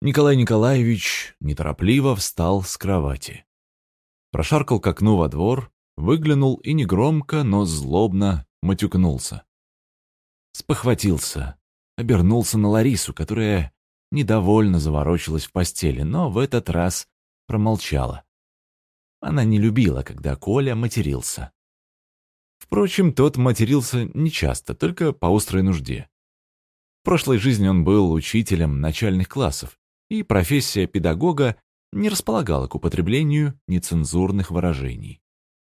Николай Николаевич неторопливо встал с кровати. Прошаркал к окну во двор, выглянул и негромко, но злобно матюкнулся. Спохватился, обернулся на Ларису, которая недовольно заворочилась в постели, но в этот раз промолчала. Она не любила, когда Коля матерился. Впрочем, тот матерился нечасто, только по острой нужде. В прошлой жизни он был учителем начальных классов, и профессия педагога не располагала к употреблению нецензурных выражений.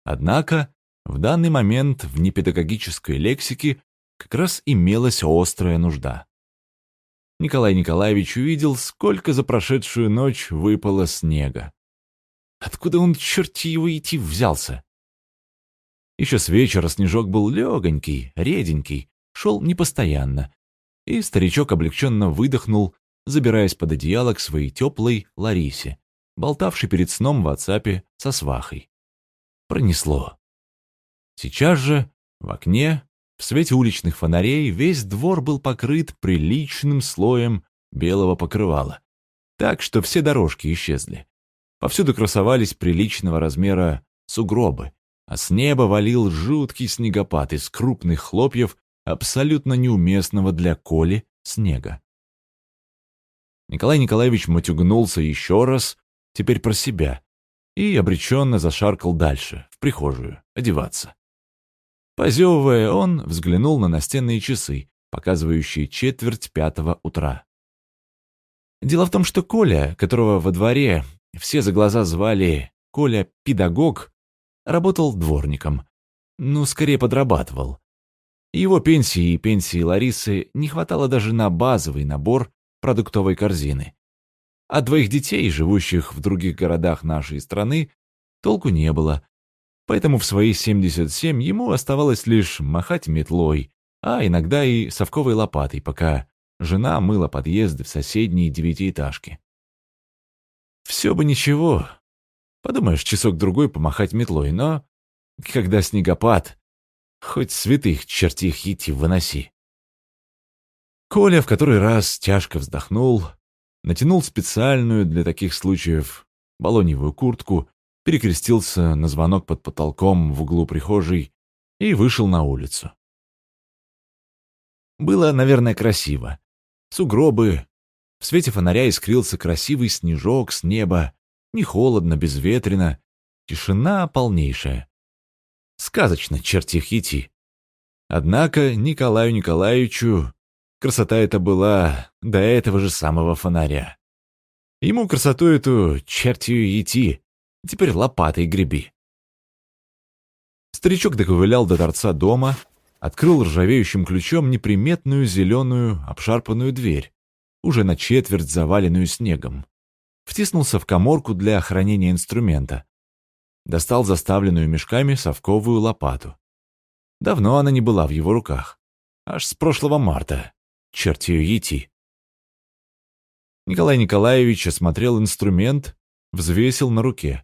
Однако в данный момент в непедагогической лексике как раз имелась острая нужда. Николай Николаевич увидел, сколько за прошедшую ночь выпало снега. Откуда он, черти его, идти взялся? Еще с вечера снежок был легонький, реденький, шел непостоянно, и старичок облегченно выдохнул, забираясь под одеяло к своей теплой Ларисе, болтавшей перед сном в WhatsApp со свахой. Пронесло. Сейчас же в окне, в свете уличных фонарей, весь двор был покрыт приличным слоем белого покрывала, так что все дорожки исчезли. Повсюду красовались приличного размера сугробы, а с неба валил жуткий снегопад из крупных хлопьев, абсолютно неуместного для Коли снега. Николай Николаевич матюгнулся еще раз, теперь про себя, и обреченно зашаркал дальше, в прихожую, одеваться. Позевывая, он взглянул на настенные часы, показывающие четверть пятого утра. Дело в том, что Коля, которого во дворе все за глаза звали Коля Педагог, работал дворником. Ну, скорее подрабатывал. Его пенсии и пенсии Ларисы не хватало даже на базовый набор продуктовой корзины. А двоих детей, живущих в других городах нашей страны, толку не было. Поэтому в свои 77 ему оставалось лишь махать метлой, а иногда и совковой лопатой, пока жена мыла подъезды в соседние девятиэтажки. Все бы ничего. Подумаешь, часок-другой помахать метлой, но... Когда снегопад, хоть святых чертих идти выноси. Коля в который раз тяжко вздохнул, натянул специальную для таких случаев балоневую куртку, перекрестился на звонок под потолком в углу прихожей и вышел на улицу. Было, наверное, красиво. Сугробы, в свете фонаря искрился красивый снежок с неба. Не холодно, безветренно. Тишина полнейшая. Сказочно, чертих идти. Однако Николаю Николаевичу красота эта была до этого же самого фонаря. Ему красоту эту чертью идти, теперь лопатой греби. Старичок доковылял до торца дома, открыл ржавеющим ключом неприметную зеленую обшарпанную дверь уже на четверть заваленную снегом. Втиснулся в коморку для хранения инструмента. Достал заставленную мешками совковую лопату. Давно она не была в его руках. Аж с прошлого марта. Черт ее идти. Николай Николаевич осмотрел инструмент, взвесил на руке.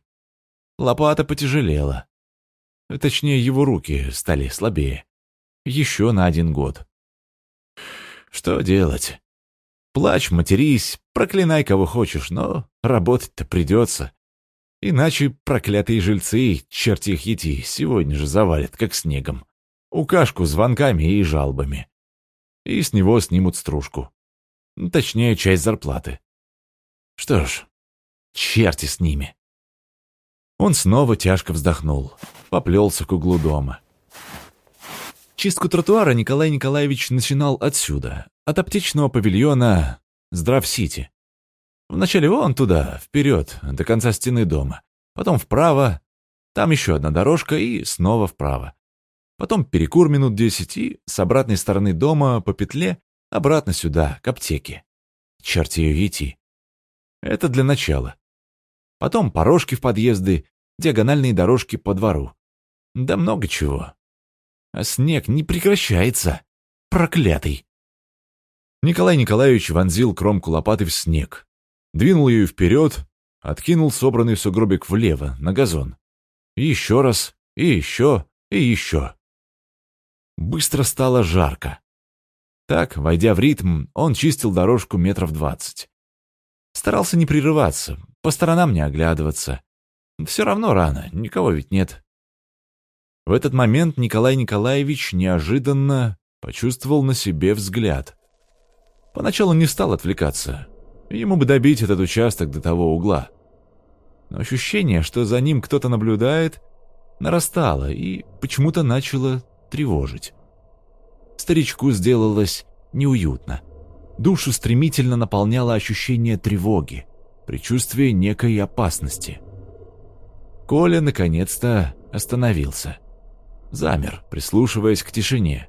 Лопата потяжелела. Точнее, его руки стали слабее. Еще на один год. Что делать? Плачь, матерись, проклинай кого хочешь, но работать-то придется. Иначе проклятые жильцы, черти их ети, сегодня же завалят, как снегом. Укашку звонками и жалобами. И с него снимут стружку. Точнее, часть зарплаты. Что ж, черти с ними. Он снова тяжко вздохнул, поплелся к углу дома. Чистку тротуара Николай Николаевич начинал отсюда, от аптечного павильона Здрав-Сити. Вначале вон туда, вперед, до конца стены дома. Потом вправо, там еще одна дорожка и снова вправо. Потом перекур минут десять и с обратной стороны дома по петле обратно сюда, к аптеке. Черт ее идти. Это для начала. Потом порожки в подъезды, диагональные дорожки по двору. Да много чего. А снег не прекращается. Проклятый. Николай Николаевич вонзил кромку лопаты в снег, двинул ее вперед, откинул собранный сугробик влево, на газон. И еще раз, и еще, и еще. Быстро стало жарко. Так, войдя в ритм, он чистил дорожку метров двадцать. Старался не прерываться, по сторонам не оглядываться. Все равно рано, никого ведь нет. В этот момент Николай Николаевич неожиданно почувствовал на себе взгляд. Поначалу не стал отвлекаться. Ему бы добить этот участок до того угла. Но ощущение, что за ним кто-то наблюдает, нарастало и почему-то начало тревожить. Старичку сделалось неуютно. Душу стремительно наполняло ощущение тревоги, предчувствие некой опасности. Коля наконец-то остановился. Замер, прислушиваясь к тишине.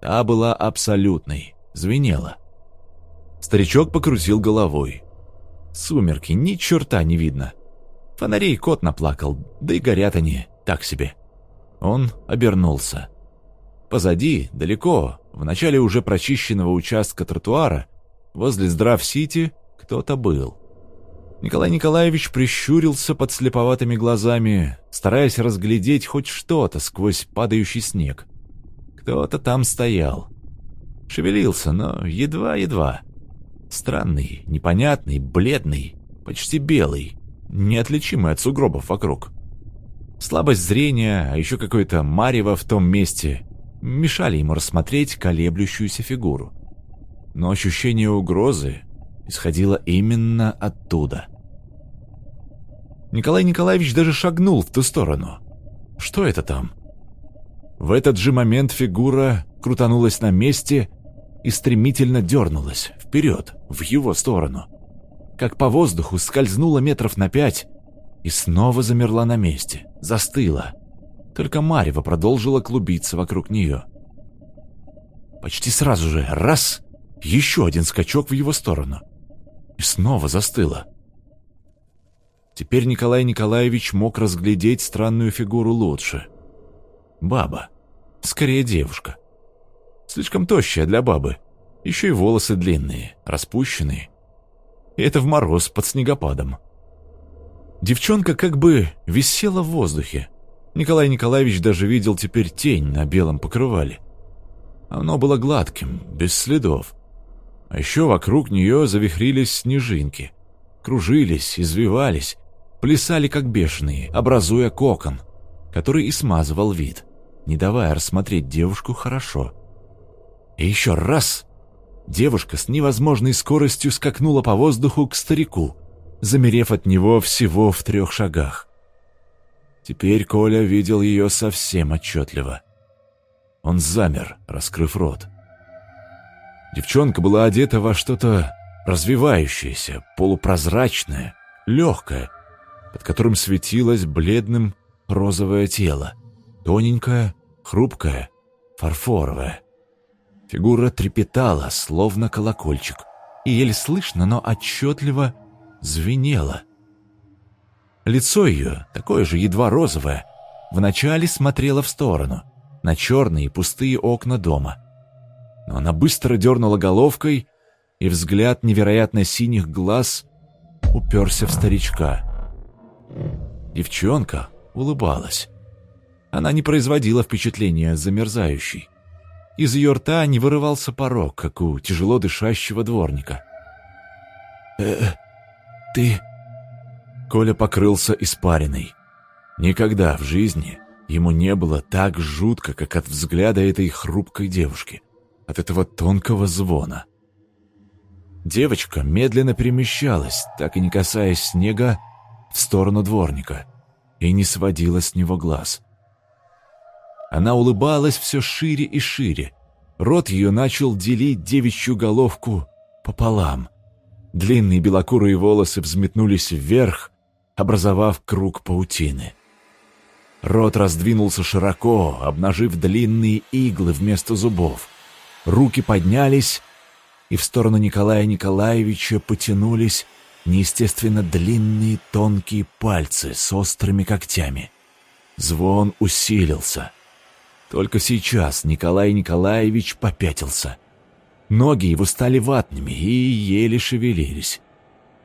Та была абсолютной, звенела. Старичок покрутил головой. Сумерки, ни черта не видно. Фонарей кот наплакал, да и горят они так себе. Он обернулся. Позади, далеко, в начале уже прочищенного участка тротуара, возле Здрав-Сити, кто-то был. Николай Николаевич прищурился под слеповатыми глазами, стараясь разглядеть хоть что-то сквозь падающий снег. Кто-то там стоял. Шевелился, но едва-едва. Странный, непонятный, бледный, почти белый, неотличимый от сугробов вокруг. Слабость зрения, а еще какое-то марево в том месте, мешали ему рассмотреть колеблющуюся фигуру. Но ощущение угрозы исходило именно оттуда. Николай Николаевич даже шагнул в ту сторону. Что это там? В этот же момент фигура крутанулась на месте и стремительно дернулась вперед, в его сторону. Как по воздуху скользнула метров на пять и снова замерла на месте, застыла. Только Марева продолжила клубиться вокруг нее. Почти сразу же раз, еще один скачок в его сторону. И снова застыла. Теперь Николай Николаевич мог разглядеть странную фигуру лучше. Баба. Скорее девушка. Слишком тощая для бабы. Еще и волосы длинные, распущенные. И это в мороз под снегопадом. Девчонка как бы висела в воздухе. Николай Николаевич даже видел теперь тень на белом покрывале. Оно было гладким, без следов. А еще вокруг нее завихрились снежинки. Кружились, извивались, плясали как бешеные, образуя кокон, который и смазывал вид, не давая рассмотреть девушку хорошо. И еще раз девушка с невозможной скоростью скакнула по воздуху к старику, замерев от него всего в трех шагах. Теперь Коля видел ее совсем отчетливо. Он замер, раскрыв рот. Девчонка была одета во что-то развивающееся, полупрозрачное, легкое, под которым светилось бледным розовое тело, тоненькое, хрупкое, фарфоровое. Фигура трепетала, словно колокольчик, и еле слышно, но отчетливо звенела — Лицо ее, такое же едва розовое, вначале смотрело в сторону, на черные пустые окна дома. Но она быстро дернула головкой, и взгляд невероятно синих глаз уперся в старичка. Девчонка улыбалась. Она не производила впечатления замерзающей. Из ее рта не вырывался порог, как у тяжело дышащего дворника. «Э, ты...» Коля покрылся испариной. Никогда в жизни ему не было так жутко, как от взгляда этой хрупкой девушки, от этого тонкого звона. Девочка медленно перемещалась, так и не касаясь снега, в сторону дворника, и не сводила с него глаз. Она улыбалась все шире и шире. Рот ее начал делить девичью головку пополам. Длинные белокурые волосы взметнулись вверх, образовав круг паутины. Рот раздвинулся широко, обнажив длинные иглы вместо зубов. Руки поднялись, и в сторону Николая Николаевича потянулись неестественно длинные тонкие пальцы с острыми когтями. Звон усилился. Только сейчас Николай Николаевич попятился. Ноги его стали ватными и еле шевелились.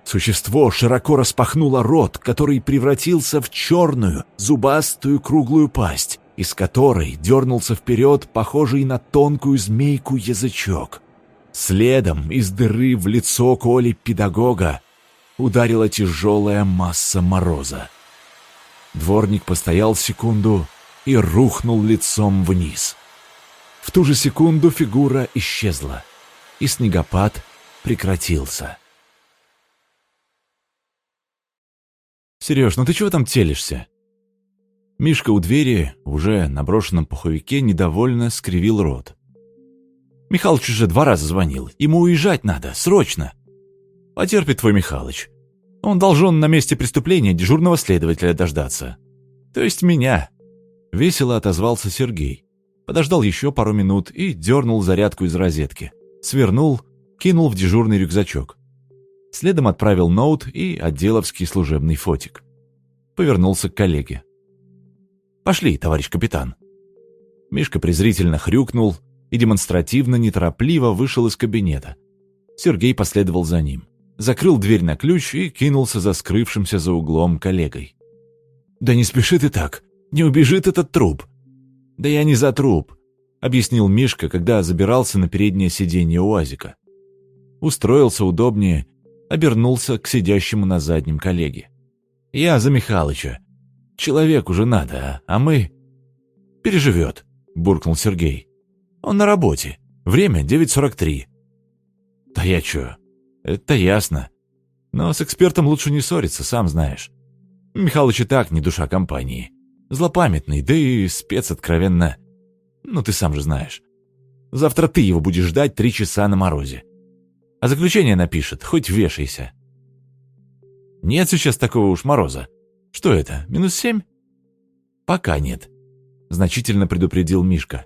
Существо широко распахнуло рот, который превратился в черную, зубастую круглую пасть, из которой дернулся вперед похожий на тонкую змейку язычок. Следом из дыры в лицо Коли педагога ударила тяжелая масса мороза. Дворник постоял секунду и рухнул лицом вниз. В ту же секунду фигура исчезла, и снегопад прекратился. «Сереж, ну ты чего там телишься?» Мишка у двери, уже на брошенном пуховике, недовольно скривил рот. «Михалыч уже два раза звонил. Ему уезжать надо, срочно!» «Потерпит твой Михалыч. Он должен на месте преступления дежурного следователя дождаться. То есть меня». Весело отозвался Сергей. Подождал еще пару минут и дернул зарядку из розетки. Свернул, кинул в дежурный рюкзачок. Следом отправил ноут и отделовский служебный фотик. Повернулся к коллеге. «Пошли, товарищ капитан». Мишка презрительно хрюкнул и демонстративно неторопливо вышел из кабинета. Сергей последовал за ним. Закрыл дверь на ключ и кинулся за скрывшимся за углом коллегой. «Да не спеши ты так! Не убежит этот труп!» «Да я не за труп», — объяснил Мишка, когда забирался на переднее сиденье УАЗика. Устроился удобнее обернулся к сидящему на заднем коллеге. «Я за Михалыча. Человек уже надо, а мы...» «Переживет», — буркнул Сергей. «Он на работе. Время 9.43». «Да я чё? Это ясно. Но с экспертом лучше не ссориться, сам знаешь. Михалыч и так не душа компании. Злопамятный, да и спец откровенно. Ну, ты сам же знаешь. Завтра ты его будешь ждать три часа на морозе. А заключение напишет, хоть вешайся. Нет сейчас такого уж мороза. Что это, минус семь? Пока нет. Значительно предупредил Мишка.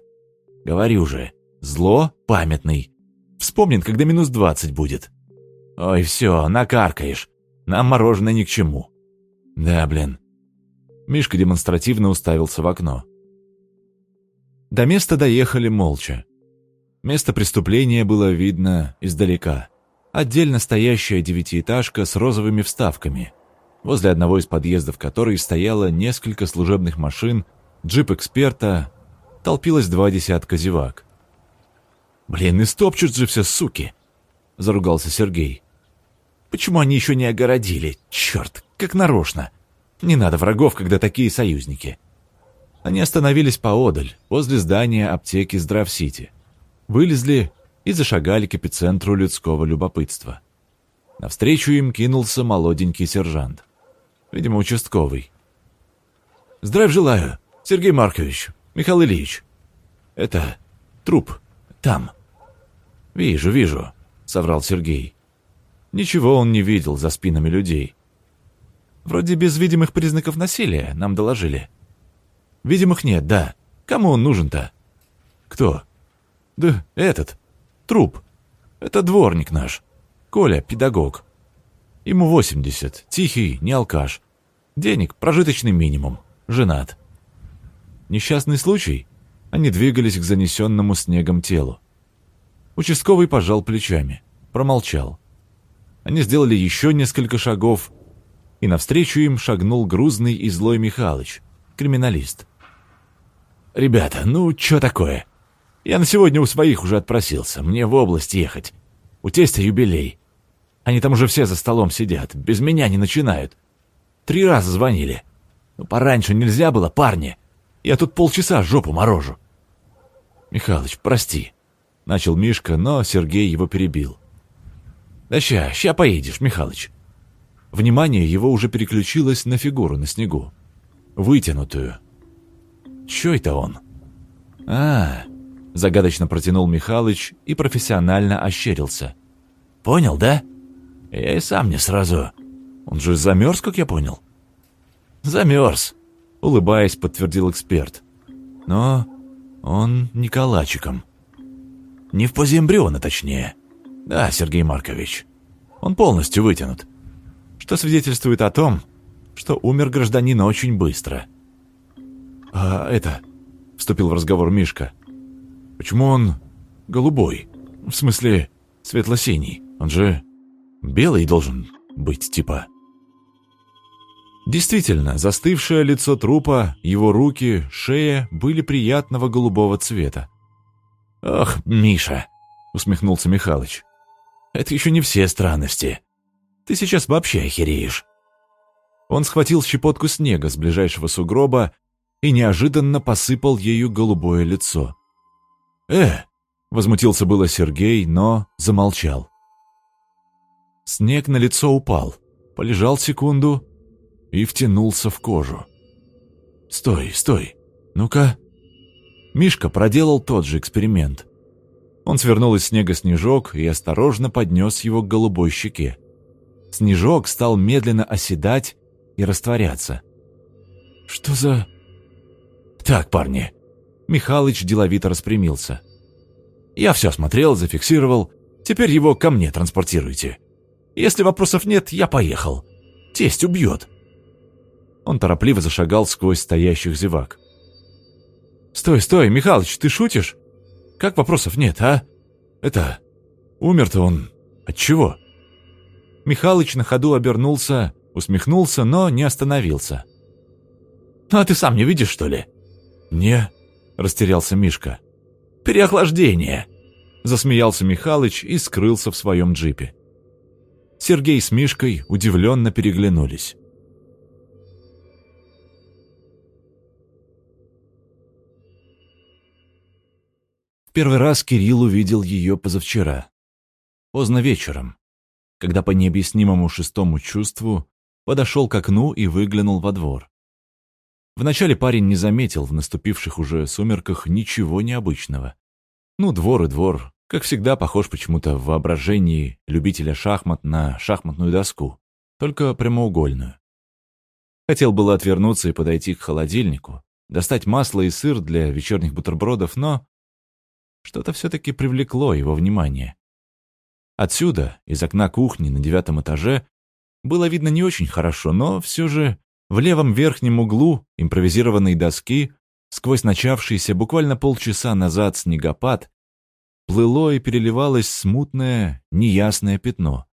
Говори уже, зло памятный. Вспомнит, когда минус двадцать будет. Ой, все, накаркаешь. Нам мороженое ни к чему. Да, блин. Мишка демонстративно уставился в окно. До места доехали молча. Место преступления было видно издалека. Отдельно стоящая девятиэтажка с розовыми вставками, возле одного из подъездов которой стояло несколько служебных машин, джип эксперта, толпилось два десятка зевак. «Блин, и стопчут же все, суки!» — заругался Сергей. «Почему они еще не огородили? Черт, как нарочно! Не надо врагов, когда такие союзники!» Они остановились поодаль, возле здания аптеки Здравсити вылезли и зашагали к эпицентру людского любопытства. Навстречу им кинулся молоденький сержант. Видимо, участковый. «Здравия желаю, Сергей Маркович, Михаил Ильич. Это труп. Там». «Вижу, вижу», — соврал Сергей. Ничего он не видел за спинами людей. Вроде без видимых признаков насилия, нам доложили. Видимых нет, да. Кому он нужен-то? Кто? Да этот, труп. Это дворник наш. Коля, педагог. Ему 80, тихий, не алкаш. Денег, прожиточный минимум. Женат. Несчастный случай? Они двигались к занесенному снегом телу. Участковый пожал плечами, промолчал. Они сделали еще несколько шагов, и навстречу им шагнул грузный и злой Михалыч, криминалист. «Ребята, ну что такое?» Я на сегодня у своих уже отпросился. Мне в область ехать. У тестя юбилей. Они там уже все за столом сидят. Без меня не начинают. Три раза звонили. Ну, пораньше нельзя было, парни. Я тут полчаса жопу морожу. Михалыч, прости. Начал Мишка, но Сергей его перебил. Да ща, ща поедешь, Михалыч. Внимание его уже переключилось на фигуру на снегу. Вытянутую. Чё это он? А, Загадочно протянул Михалыч и профессионально ощерился. «Понял, да? Я и сам не сразу. Он же замерз, как я понял?» «Замерз», — улыбаясь, подтвердил эксперт. «Но он не калачиком. Не в позе эмбриона, точнее. Да, Сергей Маркович. Он полностью вытянут. Что свидетельствует о том, что умер гражданин очень быстро». «А это...» — вступил в разговор Мишка. Почему он голубой? В смысле, светло-синий. Он же белый должен быть, типа. Действительно, застывшее лицо трупа, его руки, шея были приятного голубого цвета. «Ох, Миша!» — усмехнулся Михалыч. «Это еще не все странности. Ты сейчас вообще охереешь!» Он схватил щепотку снега с ближайшего сугроба и неожиданно посыпал ею голубое лицо. «Э!» — возмутился было Сергей, но замолчал. Снег на лицо упал, полежал секунду и втянулся в кожу. «Стой, стой! Ну-ка!» Мишка проделал тот же эксперимент. Он свернул из снега снежок и осторожно поднес его к голубой щеке. Снежок стал медленно оседать и растворяться. «Что за...» «Так, парни...» Михалыч деловито распрямился. «Я все смотрел, зафиксировал. Теперь его ко мне транспортируйте. Если вопросов нет, я поехал. Тесть убьет». Он торопливо зашагал сквозь стоящих зевак. «Стой, стой, Михалыч, ты шутишь? Как вопросов нет, а? Это... Умер-то он... От чего?» Михалыч на ходу обернулся, усмехнулся, но не остановился. «Ну а ты сам не видишь, что ли?» «Не», — растерялся Мишка. «Переохлаждение», — засмеялся Михалыч и скрылся в своем джипе. Сергей с Мишкой удивленно переглянулись. В первый раз Кирилл увидел ее позавчера. Поздно вечером, когда по необъяснимому шестому чувству подошел к окну и выглянул во двор. Вначале парень не заметил в наступивших уже сумерках ничего необычного. Ну, двор и двор, как всегда, похож почему-то в воображении любителя шахмат на шахматную доску, только прямоугольную. Хотел было отвернуться и подойти к холодильнику, достать масло и сыр для вечерних бутербродов, но что-то все-таки привлекло его внимание. Отсюда, из окна кухни на девятом этаже, было видно не очень хорошо, но все же в левом верхнем углу импровизированной доски, сквозь начавшийся буквально полчаса назад снегопад, плыло и переливалось смутное, неясное пятно.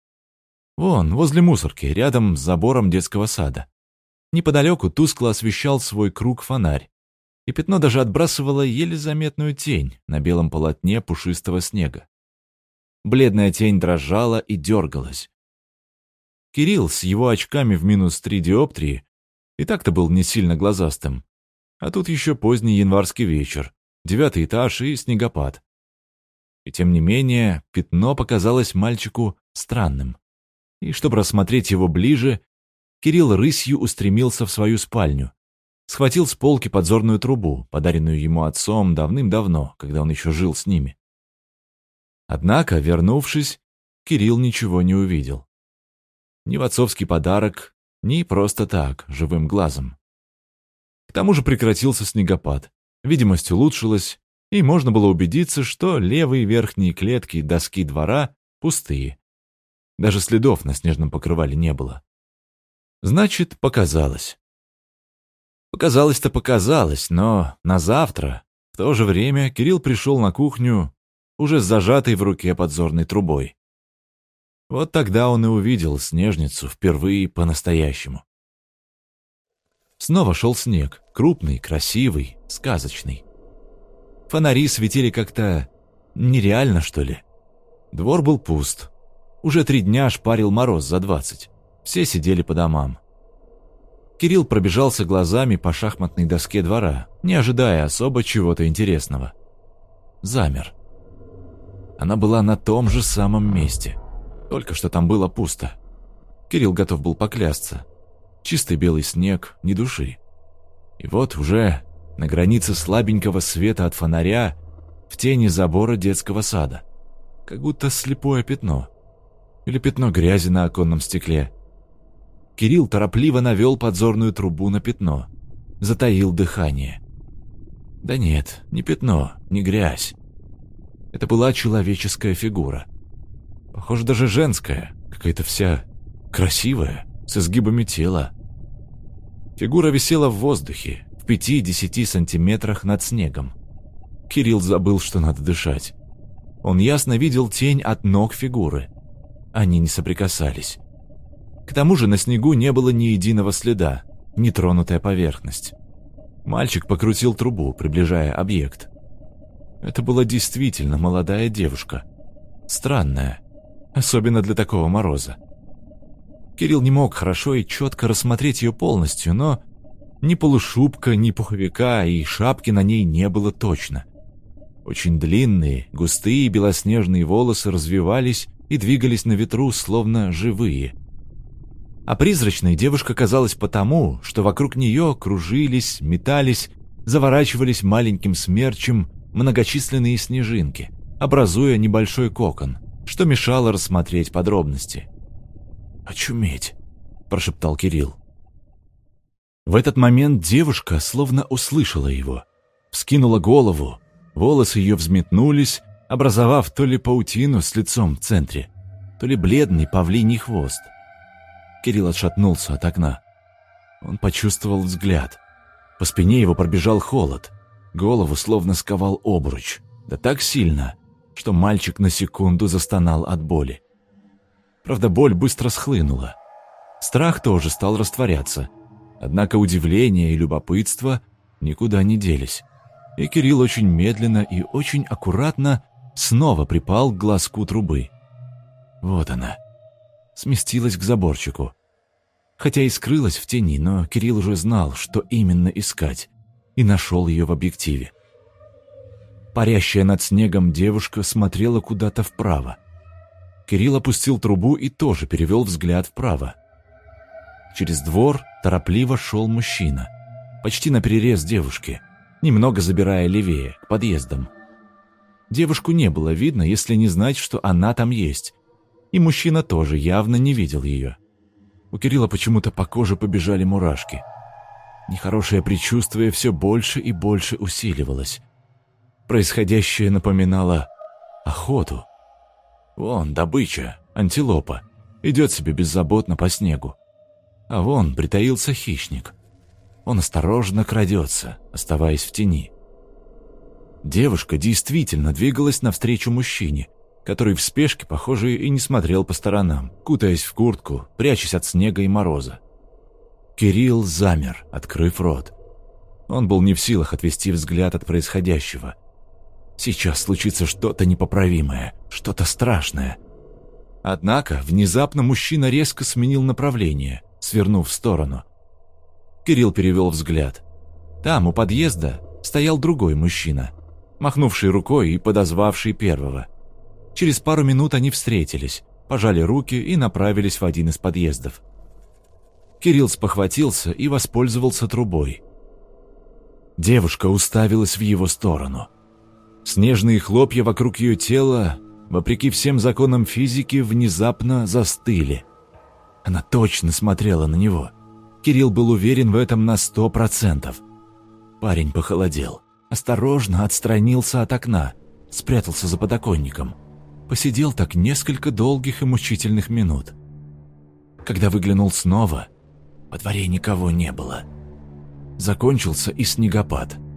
Вон, возле мусорки, рядом с забором детского сада. Неподалеку тускло освещал свой круг фонарь, и пятно даже отбрасывало еле заметную тень на белом полотне пушистого снега. Бледная тень дрожала и дергалась. Кирилл с его очками в минус три диоптрии и так-то был не сильно глазастым. А тут еще поздний январский вечер, девятый этаж и снегопад. И тем не менее, пятно показалось мальчику странным. И чтобы рассмотреть его ближе, Кирилл рысью устремился в свою спальню. Схватил с полки подзорную трубу, подаренную ему отцом давным-давно, когда он еще жил с ними. Однако, вернувшись, Кирилл ничего не увидел. Ни в отцовский подарок, ни просто так, живым глазом. К тому же прекратился снегопад, видимость улучшилась, и можно было убедиться, что левые верхние клетки доски двора пустые. Даже следов на снежном покрывале не было. Значит, показалось. Показалось-то показалось, но на завтра, в то же время, Кирилл пришел на кухню, уже с зажатой в руке подзорной трубой. Вот тогда он и увидел снежницу впервые по-настоящему. Снова шел снег, крупный, красивый, сказочный. Фонари светили как-то нереально, что ли. Двор был пуст. Уже три дня шпарил мороз за двадцать. Все сидели по домам. Кирилл пробежался глазами по шахматной доске двора, не ожидая особо чего-то интересного. Замер. Она была на том же самом месте. Только что там было пусто. Кирилл готов был поклясться. Чистый белый снег, ни души. И вот уже на границе слабенького света от фонаря, в тени забора детского сада. Как будто слепое пятно. Или пятно грязи на оконном стекле. Кирилл торопливо навел подзорную трубу на пятно. Затаил дыхание. Да нет, не пятно, не грязь. Это была человеческая фигура. Похоже, даже женская, какая-то вся красивая, с изгибами тела. Фигура висела в воздухе, в пяти-десяти сантиметрах над снегом. Кирилл забыл, что надо дышать. Он ясно видел тень от ног фигуры. Они не соприкасались. К тому же на снегу не было ни единого следа, нетронутая поверхность. Мальчик покрутил трубу, приближая объект. Это была действительно молодая девушка. Странная, особенно для такого мороза. Кирилл не мог хорошо и четко рассмотреть ее полностью, но ни полушубка, ни пуховика и шапки на ней не было точно. Очень длинные, густые белоснежные волосы развивались и двигались на ветру, словно живые. А призрачной девушка казалась потому, что вокруг нее кружились, метались, заворачивались маленьким смерчем многочисленные снежинки, образуя небольшой кокон, что мешало рассмотреть подробности. «Очуметь!» – прошептал Кирилл. В этот момент девушка словно услышала его, вскинула голову, волосы ее взметнулись, образовав то ли паутину с лицом в центре, то ли бледный павлиний хвост. Кирилл отшатнулся от окна. Он почувствовал взгляд. По спине его пробежал холод. Голову словно сковал обруч. Да так сильно, что мальчик на секунду застонал от боли. Правда, боль быстро схлынула. Страх тоже стал растворяться. Однако удивление и любопытство никуда не делись. И Кирилл очень медленно и очень аккуратно снова припал к глазку трубы. Вот она. Сместилась к заборчику. Хотя и скрылась в тени, но Кирилл уже знал, что именно искать, и нашел ее в объективе. Парящая над снегом девушка смотрела куда-то вправо. Кирилл опустил трубу и тоже перевел взгляд вправо. Через двор торопливо шел мужчина, почти на перерез девушки, немного забирая левее, к подъездам. Девушку не было видно, если не знать, что она там есть. И мужчина тоже явно не видел ее. У Кирилла почему-то по коже побежали мурашки. Нехорошее предчувствие все больше и больше усиливалось. Происходящее напоминало охоту. Вон, добыча, антилопа, идет себе беззаботно по снегу. А вон притаился хищник. Он осторожно крадется, оставаясь в тени. Девушка действительно двигалась навстречу мужчине, который в спешке, похоже, и не смотрел по сторонам, кутаясь в куртку, прячась от снега и мороза. Кирилл замер, открыв рот. Он был не в силах отвести взгляд от происходящего – Сейчас случится что-то непоправимое, что-то страшное. Однако внезапно мужчина резко сменил направление, свернув в сторону. Кирилл перевел взгляд. Там, у подъезда, стоял другой мужчина, махнувший рукой и подозвавший первого. Через пару минут они встретились, пожали руки и направились в один из подъездов. Кирилл спохватился и воспользовался трубой. Девушка уставилась в его сторону – Снежные хлопья вокруг ее тела, вопреки всем законам физики, внезапно застыли. Она точно смотрела на него. Кирилл был уверен в этом на сто процентов. Парень похолодел, осторожно отстранился от окна, спрятался за подоконником. Посидел так несколько долгих и мучительных минут. Когда выглянул снова, во дворе никого не было. Закончился и снегопад –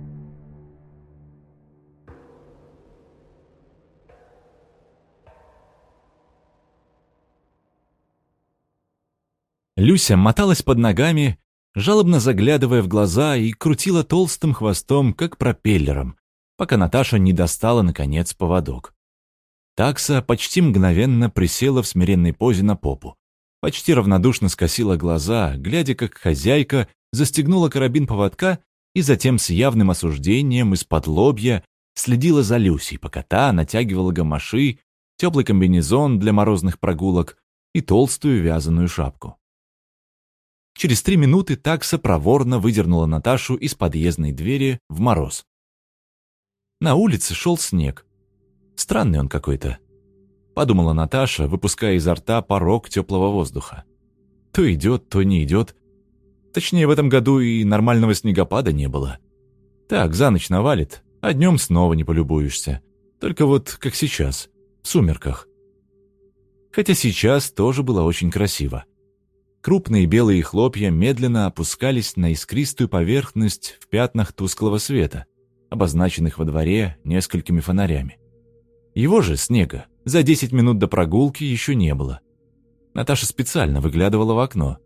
Люся моталась под ногами, жалобно заглядывая в глаза и крутила толстым хвостом, как пропеллером, пока Наташа не достала, наконец, поводок. Такса почти мгновенно присела в смиренной позе на попу. Почти равнодушно скосила глаза, глядя, как хозяйка застегнула карабин поводка и затем с явным осуждением из-под лобья следила за Люсей, пока та натягивала гамаши, теплый комбинезон для морозных прогулок и толстую вязаную шапку. Через три минуты такса проворно выдернула Наташу из подъездной двери в мороз. На улице шел снег. Странный он какой-то. Подумала Наташа, выпуская изо рта порог теплого воздуха. То идет, то не идет. Точнее, в этом году и нормального снегопада не было. Так, за ночь навалит, а днем снова не полюбуешься. Только вот как сейчас, в сумерках. Хотя сейчас тоже было очень красиво. Крупные белые хлопья медленно опускались на искристую поверхность в пятнах тусклого света, обозначенных во дворе несколькими фонарями. Его же, снега, за 10 минут до прогулки еще не было. Наташа специально выглядывала в окно.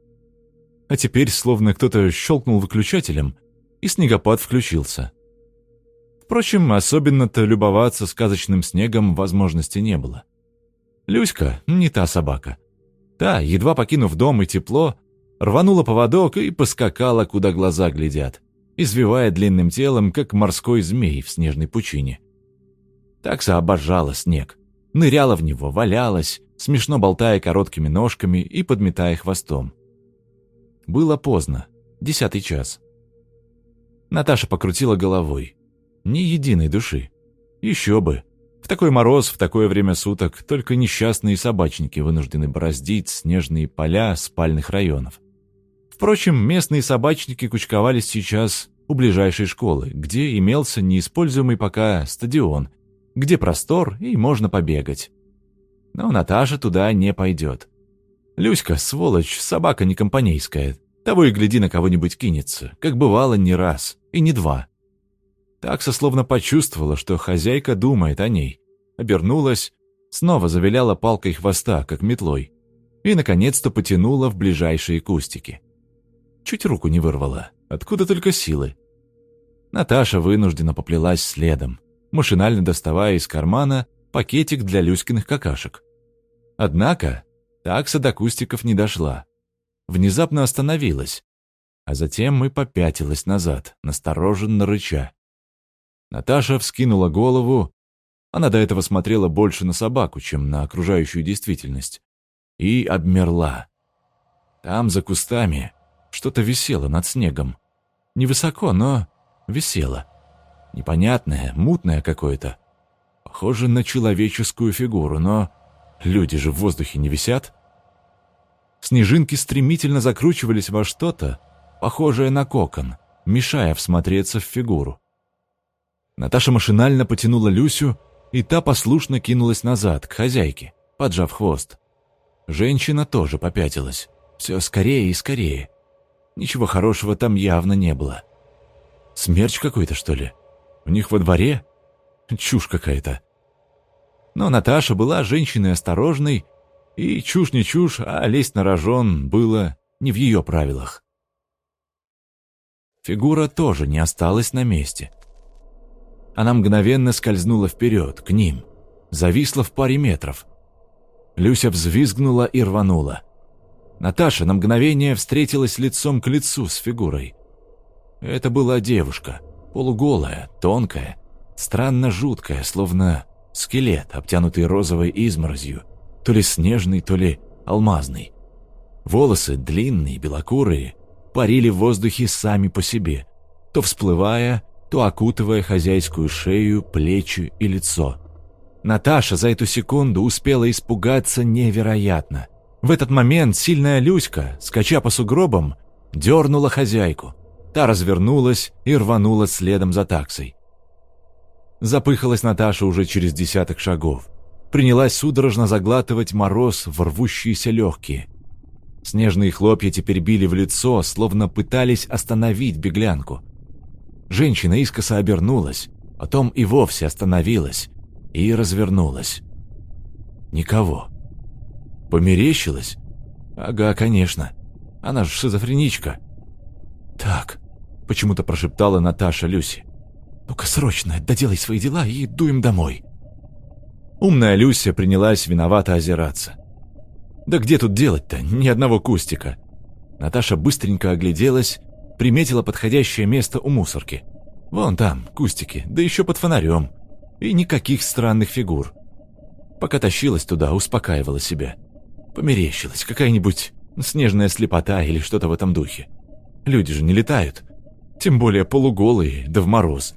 А теперь, словно кто-то щелкнул выключателем, и снегопад включился. Впрочем, особенно-то любоваться сказочным снегом возможности не было. Люська не та собака. Та, едва покинув дом и тепло, рванула поводок и поскакала, куда глаза глядят, извивая длинным телом, как морской змей в снежной пучине. Такса обожала снег, ныряла в него, валялась, смешно болтая короткими ножками и подметая хвостом. Было поздно, десятый час. Наташа покрутила головой. Ни единой души. Еще бы. Такой мороз, в такое время суток, только несчастные собачники вынуждены бороздить снежные поля спальных районов. Впрочем, местные собачники кучковались сейчас у ближайшей школы, где имелся неиспользуемый пока стадион, где простор и можно побегать. Но Наташа туда не пойдет. Люська, сволочь, собака не компанейская. Того и гляди, на кого-нибудь кинется, как бывало не раз и не два. Такса словно почувствовала, что хозяйка думает о ней. Обернулась, снова завиляла палкой хвоста, как метлой, и, наконец-то, потянула в ближайшие кустики. Чуть руку не вырвала, откуда только силы. Наташа вынуждена поплелась следом, машинально доставая из кармана пакетик для Люськиных какашек. Однако такса до кустиков не дошла. Внезапно остановилась, а затем мы попятилась назад, настороженно рыча. Наташа вскинула голову, она до этого смотрела больше на собаку, чем на окружающую действительность, и обмерла. Там, за кустами, что-то висело над снегом. Невысоко, но висело. Непонятное, мутное какое-то. Похоже на человеческую фигуру, но люди же в воздухе не висят. Снежинки стремительно закручивались во что-то, похожее на кокон, мешая всмотреться в фигуру. Наташа машинально потянула Люсю, и та послушно кинулась назад, к хозяйке, поджав хвост. Женщина тоже попятилась. Все скорее и скорее. Ничего хорошего там явно не было. Смерч какой-то, что ли? У них во дворе? Чушь какая-то. Но Наташа была женщиной осторожной, и чушь не чушь, а лезть на рожон было не в ее правилах. Фигура тоже не осталась на месте. Она мгновенно скользнула вперед, к ним, зависла в паре метров. Люся взвизгнула и рванула. Наташа на мгновение встретилась лицом к лицу с фигурой. Это была девушка, полуголая, тонкая, странно жуткая, словно скелет, обтянутый розовой изморозью, то ли снежный, то ли алмазный. Волосы длинные, белокурые, парили в воздухе сами по себе, то всплывая, то окутывая хозяйскую шею, плечи и лицо. Наташа за эту секунду успела испугаться невероятно. В этот момент сильная Люська, скача по сугробам, дернула хозяйку. Та развернулась и рванула следом за таксой. Запыхалась Наташа уже через десяток шагов. Принялась судорожно заглатывать мороз в рвущиеся легкие. Снежные хлопья теперь били в лицо, словно пытались остановить беглянку. Женщина искоса обернулась, потом и вовсе остановилась и развернулась. Никого. Померещилась? Ага, конечно. Она же шизофреничка. Так, почему-то прошептала Наташа Люси. Ну-ка срочно, доделай свои дела и дуем домой. Умная Люся принялась виновато озираться. Да где тут делать-то? Ни одного кустика. Наташа быстренько огляделась приметила подходящее место у мусорки. Вон там, кустики, да еще под фонарем. И никаких странных фигур. Пока тащилась туда, успокаивала себя. Померещилась какая-нибудь снежная слепота или что-то в этом духе. Люди же не летают. Тем более полуголые, да в мороз.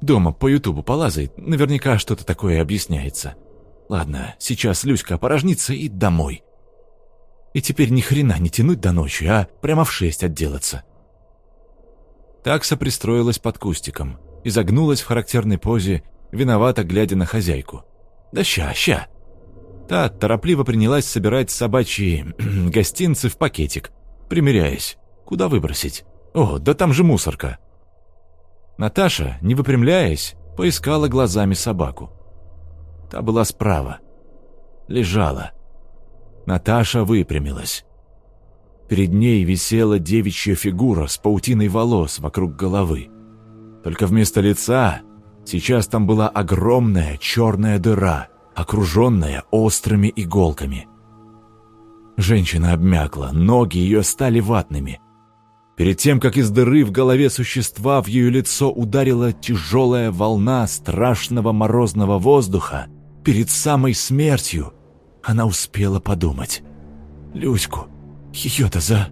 Дома по ютубу полазает, наверняка что-то такое объясняется. Ладно, сейчас Люська опорожнится и домой. И теперь ни хрена не тянуть до ночи, а прямо в шесть отделаться. Такса пристроилась под кустиком, и загнулась в характерной позе, виновато глядя на хозяйку. «Да ща, ща!» Та торопливо принялась собирать собачьи гостинцы в пакетик, примеряясь. Куда выбросить? О, да там же мусорка. Наташа, не выпрямляясь, поискала глазами собаку. Та была справа. Лежала. Наташа выпрямилась. Перед ней висела девичья фигура с паутиной волос вокруг головы. Только вместо лица сейчас там была огромная черная дыра, окруженная острыми иголками. Женщина обмякла, ноги ее стали ватными. Перед тем, как из дыры в голове существа в ее лицо ударила тяжелая волна страшного морозного воздуха, перед самой смертью она успела подумать. «Люську, ее-то за...»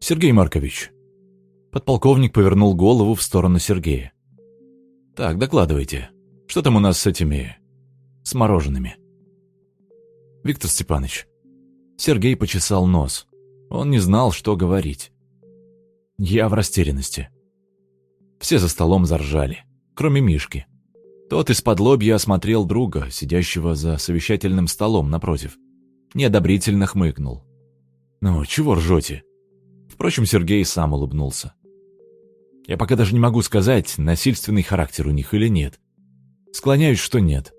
«Сергей Маркович». Подполковник повернул голову в сторону Сергея. «Так, докладывайте. Что там у нас с этими... с мороженными?» «Виктор Степанович». Сергей почесал нос. Он не знал, что говорить. Я в растерянности. Все за столом заржали, кроме Мишки. Тот из-под лобья осмотрел друга, сидящего за совещательным столом напротив. Неодобрительно хмыкнул. «Ну, чего ржете?» Впрочем, Сергей сам улыбнулся. Я пока даже не могу сказать, насильственный характер у них или нет. Склоняюсь, что нет.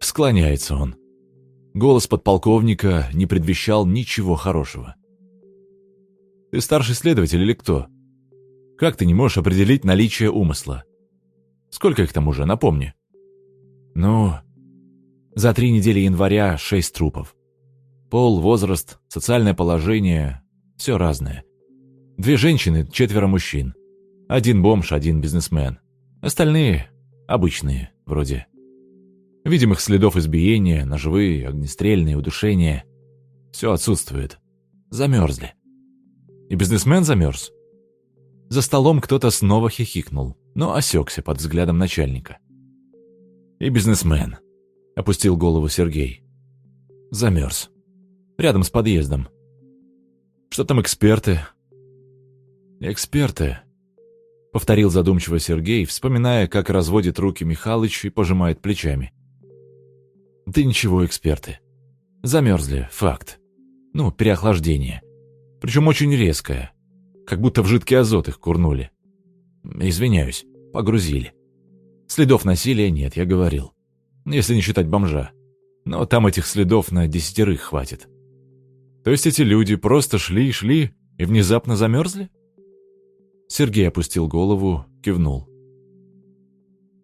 Склоняется он. Голос подполковника не предвещал ничего хорошего. Ты старший следователь или кто? Как ты не можешь определить наличие умысла? Сколько их там уже, напомни. Ну, за три недели января шесть трупов. Пол, возраст, социальное положение, все разное. Две женщины, четверо мужчин. Один бомж, один бизнесмен. Остальные обычные, вроде. Видимых следов избиения, ножевые, огнестрельные, удушения. Все отсутствует. Замерзли. И бизнесмен замерз. За столом кто-то снова хихикнул, но осекся под взглядом начальника. И бизнесмен. Опустил голову Сергей. Замерз. Рядом с подъездом. Что там эксперты? Эксперты, повторил задумчиво Сергей, вспоминая, как разводит руки Михалыч и пожимает плечами. Да ничего, эксперты. Замерзли, факт. Ну, переохлаждение. Причем очень резкое. Как будто в жидкий азот их курнули. Извиняюсь, погрузили. Следов насилия нет, я говорил. Если не считать бомжа. Но там этих следов на десятерых хватит. То есть эти люди просто шли и шли и внезапно замерзли? Сергей опустил голову, кивнул.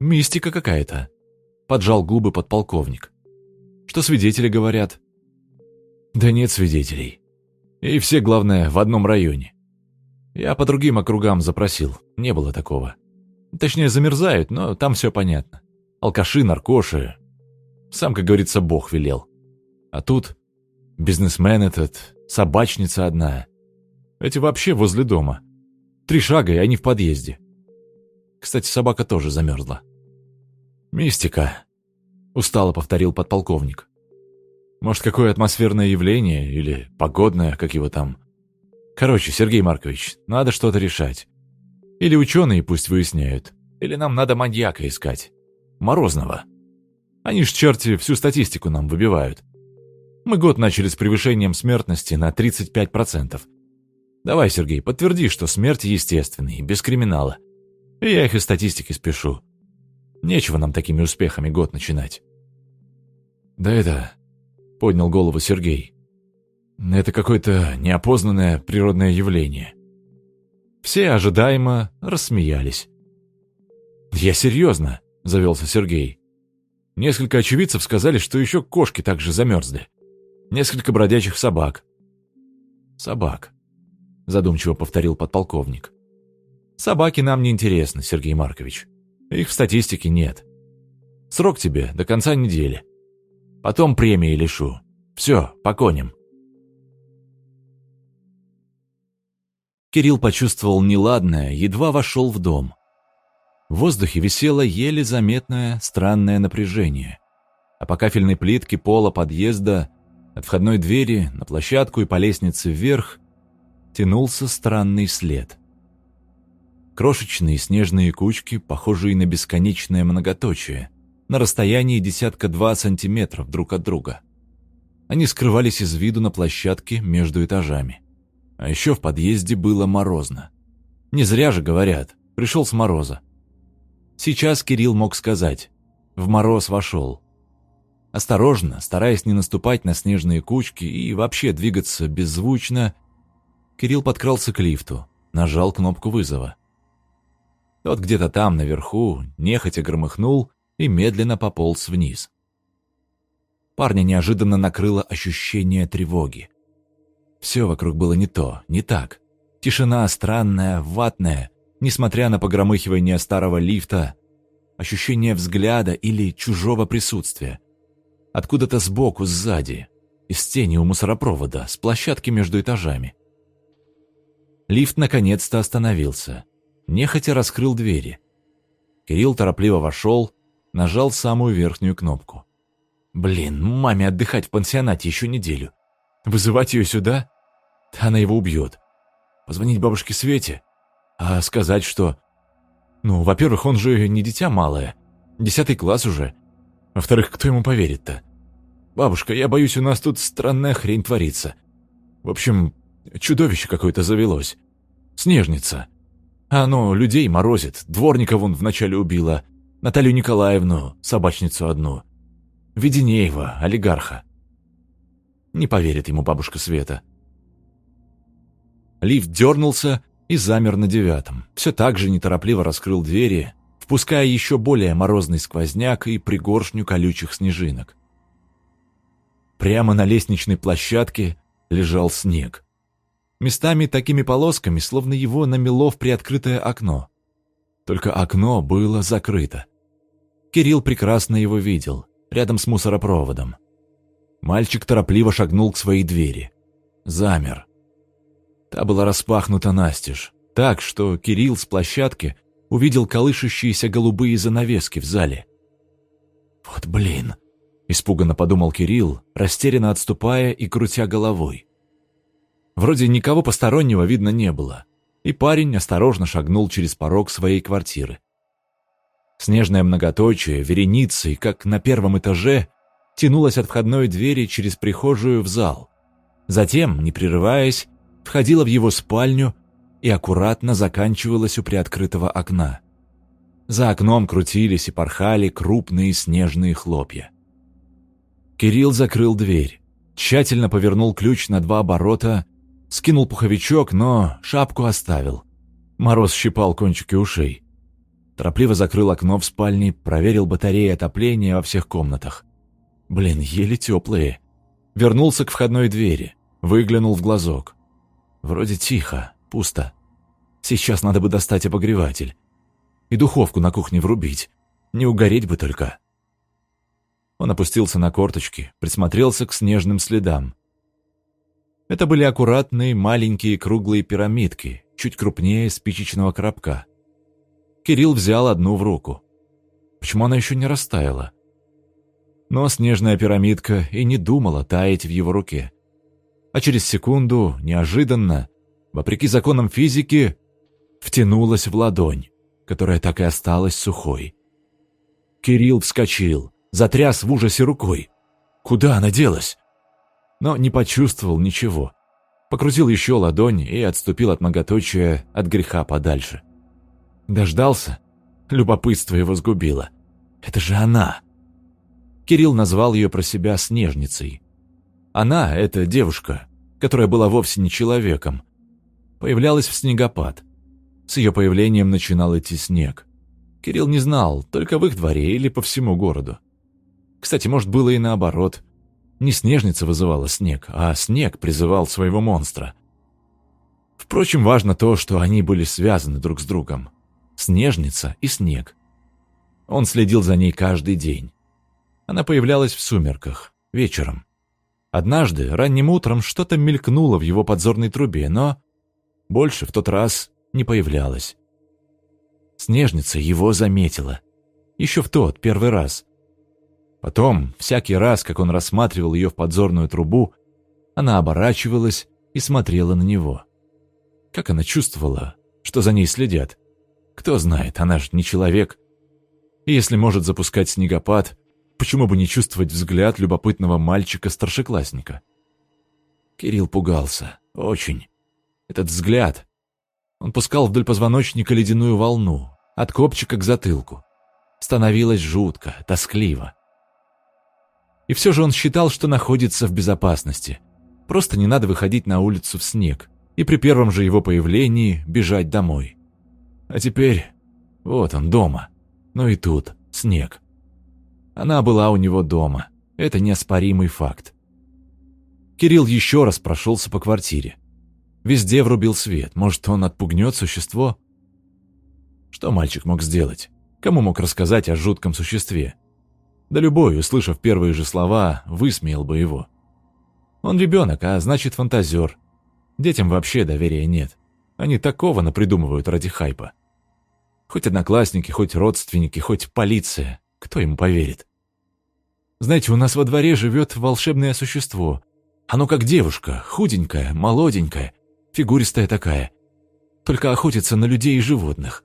«Мистика какая-то», — поджал губы подполковник. «Что свидетели говорят?» «Да нет свидетелей. И все, главное, в одном районе. Я по другим округам запросил, не было такого. Точнее, замерзают, но там все понятно. Алкаши, наркоши. Сам, как говорится, Бог велел. А тут Бизнесмен этот, собачница одна. Эти вообще возле дома. Три шага, и они в подъезде. Кстати, собака тоже замерзла. «Мистика», — устало повторил подполковник. «Может, какое атмосферное явление или погодное, как его там. Короче, Сергей Маркович, надо что-то решать. Или ученые пусть выясняют, или нам надо маньяка искать. Морозного. Они ж черти всю статистику нам выбивают. Мы год начали с превышением смертности на 35%. Давай, Сергей, подтверди, что смерть естественные, без криминала. И я их из статистики спешу. Нечего нам такими успехами год начинать. Да это... Поднял голову Сергей. Это какое-то неопознанное природное явление. Все ожидаемо рассмеялись. «Я серьезно», — завелся Сергей. Несколько очевидцев сказали, что еще кошки также замерзли несколько бродячих собак. Собак, задумчиво повторил подполковник. Собаки нам не интересны, Сергей Маркович. Их в статистике нет. Срок тебе до конца недели. Потом премии лишу. Все, по коням. Кирилл почувствовал неладное, едва вошел в дом. В воздухе висело еле заметное странное напряжение. А по кафельной плитке пола подъезда от входной двери на площадку и по лестнице вверх тянулся странный след. Крошечные снежные кучки, похожие на бесконечное многоточие, на расстоянии десятка-два сантиметров друг от друга. Они скрывались из виду на площадке между этажами. А еще в подъезде было морозно. Не зря же говорят, пришел с мороза. Сейчас Кирилл мог сказать, в мороз вошел. Осторожно, стараясь не наступать на снежные кучки и вообще двигаться беззвучно, Кирилл подкрался к лифту, нажал кнопку вызова. Тот где-то там, наверху, нехотя громыхнул и медленно пополз вниз. Парня неожиданно накрыло ощущение тревоги. Все вокруг было не то, не так. Тишина странная, ватная, несмотря на погромыхивание старого лифта, ощущение взгляда или чужого присутствия. Откуда-то сбоку, сзади, из тени у мусоропровода, с площадки между этажами. Лифт наконец-то остановился. Нехотя раскрыл двери. Кирилл торопливо вошел, нажал самую верхнюю кнопку. Блин, маме отдыхать в пансионате еще неделю. Вызывать ее сюда? Она его убьет. Позвонить бабушке Свете? А сказать, что... Ну, во-первых, он же не дитя малое. Десятый класс уже. Во-вторых, кто ему поверит-то? Бабушка, я боюсь, у нас тут странная хрень творится. В общем, чудовище какое-то завелось. Снежница. А оно людей морозит. Дворника вон вначале убила. Наталью Николаевну, собачницу одну. Веденеева, олигарха. Не поверит ему бабушка Света. Лифт дернулся и замер на девятом. Все так же неторопливо раскрыл двери, впуская еще более морозный сквозняк и пригоршню колючих снежинок. Прямо на лестничной площадке лежал снег. Местами такими полосками, словно его намело в приоткрытое окно. Только окно было закрыто. Кирилл прекрасно его видел, рядом с мусоропроводом. Мальчик торопливо шагнул к своей двери. Замер. Та была распахнута настежь, так, что Кирилл с площадки увидел колышущиеся голубые занавески в зале. «Вот блин!» – испуганно подумал Кирилл, растерянно отступая и крутя головой. Вроде никого постороннего видно не было, и парень осторожно шагнул через порог своей квартиры. Снежное многоточие, вереницей, как на первом этаже, тянулось от входной двери через прихожую в зал. Затем, не прерываясь, входила в его спальню и аккуратно заканчивалась у приоткрытого окна. За окном крутились и порхали крупные снежные хлопья. Кирилл закрыл дверь, тщательно повернул ключ на два оборота, скинул пуховичок, но шапку оставил. Мороз щипал кончики ушей. Торопливо закрыл окно в спальне, проверил батареи отопления во всех комнатах. Блин, еле теплые. Вернулся к входной двери, выглянул в глазок. Вроде тихо, пусто. Сейчас надо бы достать обогреватель. И духовку на кухне врубить. Не угореть бы только. Он опустился на корточки, присмотрелся к снежным следам. Это были аккуратные маленькие круглые пирамидки, чуть крупнее спичечного коробка. Кирилл взял одну в руку. Почему она еще не растаяла? Но снежная пирамидка и не думала таять в его руке а через секунду, неожиданно, вопреки законам физики, втянулась в ладонь, которая так и осталась сухой. Кирилл вскочил, затряс в ужасе рукой. Куда она делась? Но не почувствовал ничего. Покрутил еще ладонь и отступил от многоточия от греха подальше. Дождался? Любопытство его сгубило. Это же она! Кирилл назвал ее про себя Снежницей, она, эта девушка, которая была вовсе не человеком, появлялась в снегопад. С ее появлением начинал идти снег. Кирилл не знал, только в их дворе или по всему городу. Кстати, может, было и наоборот. Не снежница вызывала снег, а снег призывал своего монстра. Впрочем, важно то, что они были связаны друг с другом. Снежница и снег. Он следил за ней каждый день. Она появлялась в сумерках, вечером. Однажды, ранним утром, что-то мелькнуло в его подзорной трубе, но больше в тот раз не появлялось. Снежница его заметила. Еще в тот, первый раз. Потом, всякий раз, как он рассматривал ее в подзорную трубу, она оборачивалась и смотрела на него. Как она чувствовала, что за ней следят? Кто знает, она же не человек. И если может запускать снегопад, Почему бы не чувствовать взгляд любопытного мальчика-старшеклассника? Кирилл пугался. Очень. Этот взгляд. Он пускал вдоль позвоночника ледяную волну, от копчика к затылку. Становилось жутко, тоскливо. И все же он считал, что находится в безопасности. Просто не надо выходить на улицу в снег и при первом же его появлении бежать домой. А теперь Вот он дома. Но и тут снег. Она была у него дома. Это неоспоримый факт. Кирилл еще раз прошелся по квартире. Везде врубил свет. Может, он отпугнет существо? Что мальчик мог сделать? Кому мог рассказать о жутком существе? Да любой, услышав первые же слова, высмеял бы его. Он ребенок, а значит фантазер. Детям вообще доверия нет. Они такого напридумывают ради хайпа. Хоть одноклассники, хоть родственники, хоть полиция. Кто ему поверит? Знаете, у нас во дворе живет волшебное существо. Оно как девушка, худенькая, молоденькая, фигуристая такая. Только охотится на людей и животных.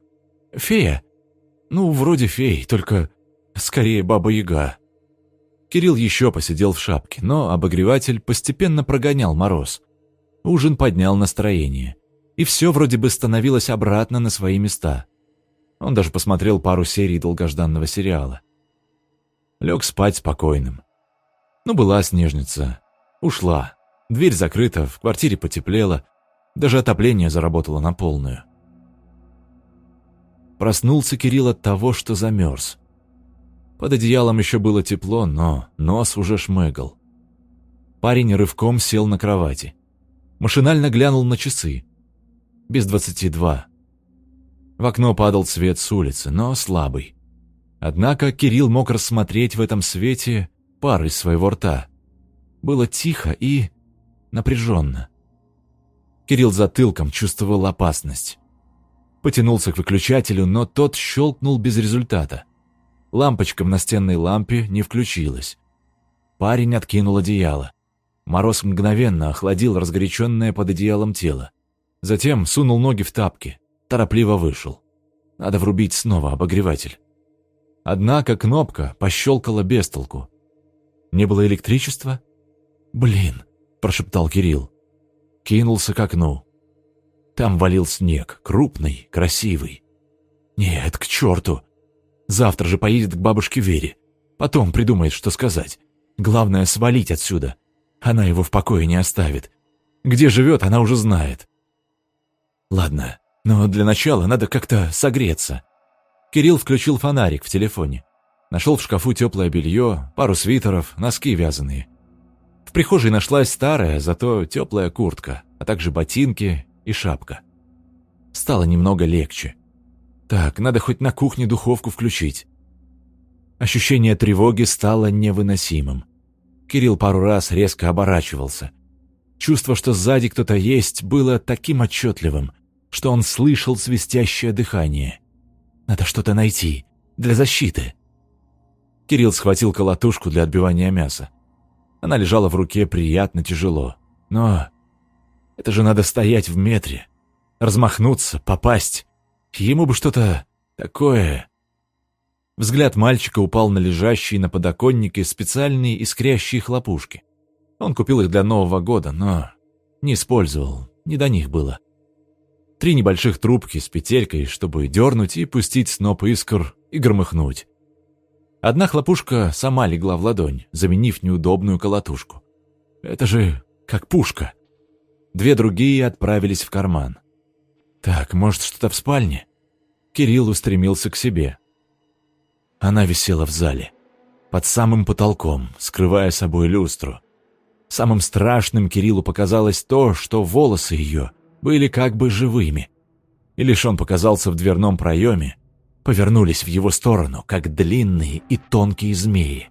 Фея? Ну, вроде фей, только скорее баба-яга. Кирилл еще посидел в шапке, но обогреватель постепенно прогонял мороз. Ужин поднял настроение. И все вроде бы становилось обратно на свои места. Он даже посмотрел пару серий долгожданного сериала. Лег спать спокойным. Ну, была снежница. Ушла. Дверь закрыта, в квартире потеплело. Даже отопление заработало на полную. Проснулся Кирилл от того, что замерз. Под одеялом еще было тепло, но нос уже шмыгал. Парень рывком сел на кровати. Машинально глянул на часы. Без двадцати два. В окно падал свет с улицы, но слабый. Однако Кирилл мог рассмотреть в этом свете пар из своего рта. Было тихо и напряженно. Кирилл затылком чувствовал опасность. Потянулся к выключателю, но тот щелкнул без результата. Лампочка в настенной лампе не включилась. Парень откинул одеяло. Мороз мгновенно охладил разгоряченное под одеялом тело. Затем сунул ноги в тапки, торопливо вышел. Надо врубить снова обогреватель. Однако кнопка пощелкала без толку. Не было электричества? «Блин!» – прошептал Кирилл. Кинулся к окну. Там валил снег, крупный, красивый. Нет, к черту. Завтра же поедет к бабушке Вере. Потом придумает, что сказать. Главное, свалить отсюда. Она его в покое не оставит. Где живет, она уже знает. Ладно, но для начала надо как-то согреться. Кирилл включил фонарик в телефоне. Нашел в шкафу теплое белье, пару свитеров, носки вязаные. В прихожей нашлась старая, зато теплая куртка, а также ботинки и шапка. Стало немного легче. Так, надо хоть на кухне духовку включить. Ощущение тревоги стало невыносимым. Кирилл пару раз резко оборачивался. Чувство, что сзади кто-то есть, было таким отчетливым, что он слышал свистящее дыхание. Надо что-то найти. Для защиты. Кирилл схватил колотушку для отбивания мяса. Она лежала в руке приятно тяжело. Но это же надо стоять в метре. Размахнуться, попасть. Ему бы что-то такое. Взгляд мальчика упал на лежащие на подоконнике специальные искрящие хлопушки. Он купил их для Нового года, но не использовал, не до них было. Три небольших трубки с петелькой, чтобы дернуть и пустить сноп искр и громыхнуть. Одна хлопушка сама легла в ладонь, заменив неудобную колотушку. Это же как пушка. Две другие отправились в карман. Так, может, что-то в спальне? Кирилл устремился к себе. Она висела в зале, под самым потолком, скрывая собой люстру. Самым страшным Кириллу показалось то, что волосы ее были как бы живыми. И лишь он показался в дверном проеме, повернулись в его сторону, как длинные и тонкие змеи.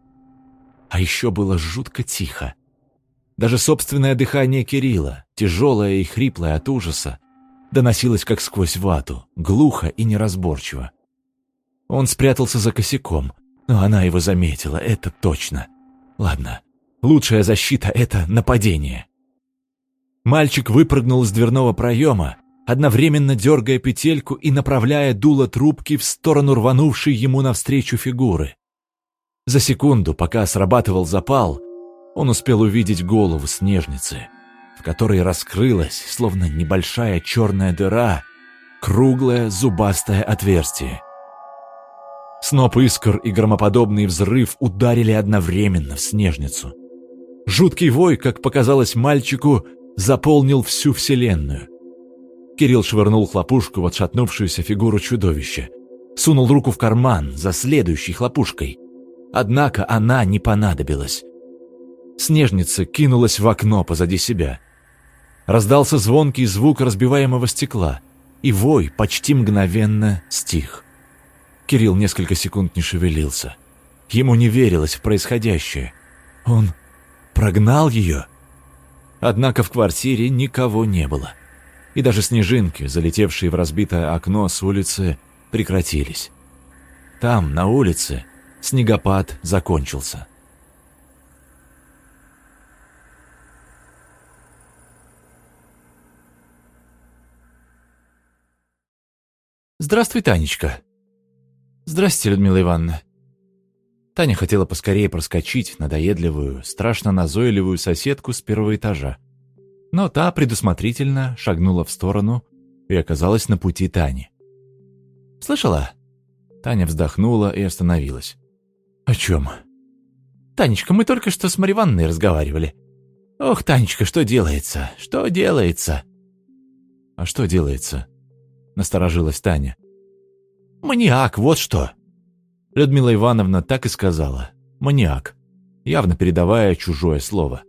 А еще было жутко тихо. Даже собственное дыхание Кирилла, тяжелое и хриплое от ужаса, доносилось как сквозь вату, глухо и неразборчиво. Он спрятался за косяком, но она его заметила, это точно. Ладно, лучшая защита — это нападение. Мальчик выпрыгнул из дверного проема, одновременно дергая петельку и направляя дуло трубки в сторону рванувшей ему навстречу фигуры. За секунду, пока срабатывал запал, он успел увидеть голову снежницы, в которой раскрылась, словно небольшая черная дыра, круглое зубастое отверстие. Сноп искр и громоподобный взрыв ударили одновременно в снежницу. Жуткий вой, как показалось мальчику, заполнил всю вселенную. Кирилл швырнул хлопушку в отшатнувшуюся фигуру чудовища. Сунул руку в карман за следующей хлопушкой. Однако она не понадобилась. Снежница кинулась в окно позади себя. Раздался звонкий звук разбиваемого стекла, и вой почти мгновенно стих. Кирилл несколько секунд не шевелился. Ему не верилось в происходящее. Он прогнал ее? Однако в квартире никого не было. И даже снежинки, залетевшие в разбитое окно с улицы, прекратились. Там, на улице, снегопад закончился. «Здравствуй, Танечка». «Здрасте, Людмила Ивановна». Таня хотела поскорее проскочить надоедливую, страшно назойливую соседку с первого этажа. Но та предусмотрительно шагнула в сторону и оказалась на пути Тани. «Слышала?» Таня вздохнула и остановилась. «О чем?» «Танечка, мы только что с Марьей Ивановной разговаривали. Ох, Танечка, что делается? Что делается?» «А что делается?» Насторожилась Таня. «Маниак, вот что!» Людмила Ивановна так и сказала. «Маниак», явно передавая чужое слово.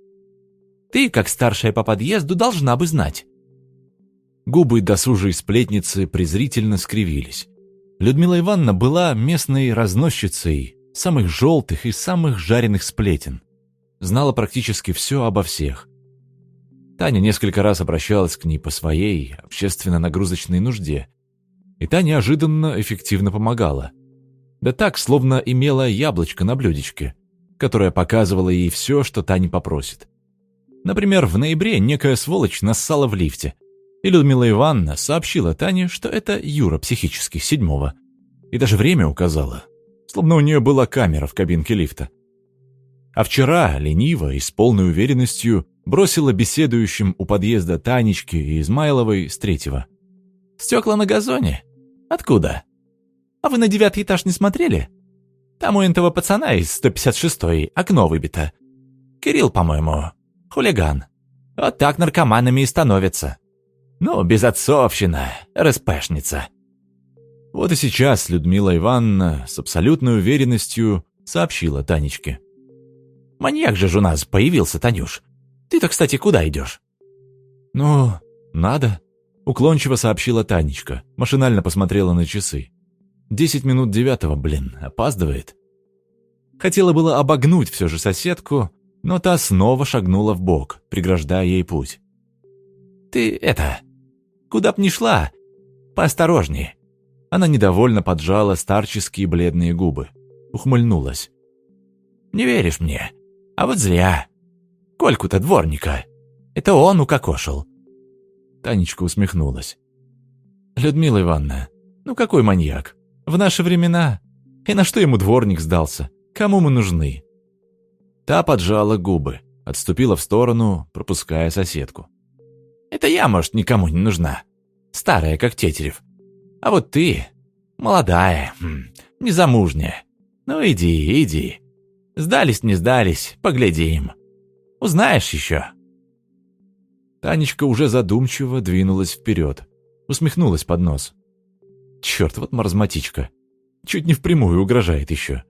«Ты, как старшая по подъезду, должна бы знать». Губы досужей сплетницы презрительно скривились. Людмила Ивановна была местной разносчицей самых желтых и самых жареных сплетен. Знала практически все обо всех. Таня несколько раз обращалась к ней по своей общественно-нагрузочной нужде, и та неожиданно эффективно помогала. Да так, словно имела яблочко на блюдечке, которое показывало ей все, что Таня попросит. Например, в ноябре некая сволочь нассала в лифте, и Людмила Ивановна сообщила Тане, что это Юра психический, седьмого. И даже время указала, словно у нее была камера в кабинке лифта. А вчера, лениво и с полной уверенностью, бросила беседующим у подъезда Танечки и Измайловой с третьего. «Стекла на газоне? Откуда?» А вы на девятый этаж не смотрели? Там у этого пацана из 156-й окно выбито. Кирилл, по-моему, хулиган. Вот так наркоманами и становятся. Ну, безотцовщина, РСПшница. Вот и сейчас Людмила Ивановна с абсолютной уверенностью сообщила Танечке. «Маньяк же у нас появился, Танюш. Ты-то, кстати, куда идешь?» «Ну, надо», — уклончиво сообщила Танечка, машинально посмотрела на часы. Десять минут девятого, блин, опаздывает. Хотела было обогнуть все же соседку, но та снова шагнула в бок, преграждая ей путь. «Ты это... Куда б ни шла, поосторожнее». Она недовольно поджала старческие бледные губы. Ухмыльнулась. «Не веришь мне? А вот зря. Кольку-то дворника. Это он укокошил». Танечка усмехнулась. «Людмила Ивановна, ну какой маньяк? В наши времена. И на что ему дворник сдался? Кому мы нужны?» Та поджала губы, отступила в сторону, пропуская соседку. «Это я, может, никому не нужна. Старая, как Тетерев. А вот ты, молодая, хм, незамужняя. Ну иди, иди. Сдались, не сдались, поглядим. Узнаешь еще». Танечка уже задумчиво двинулась вперед, усмехнулась под нос. Черт, вот маразматичка. Чуть не впрямую угрожает еще.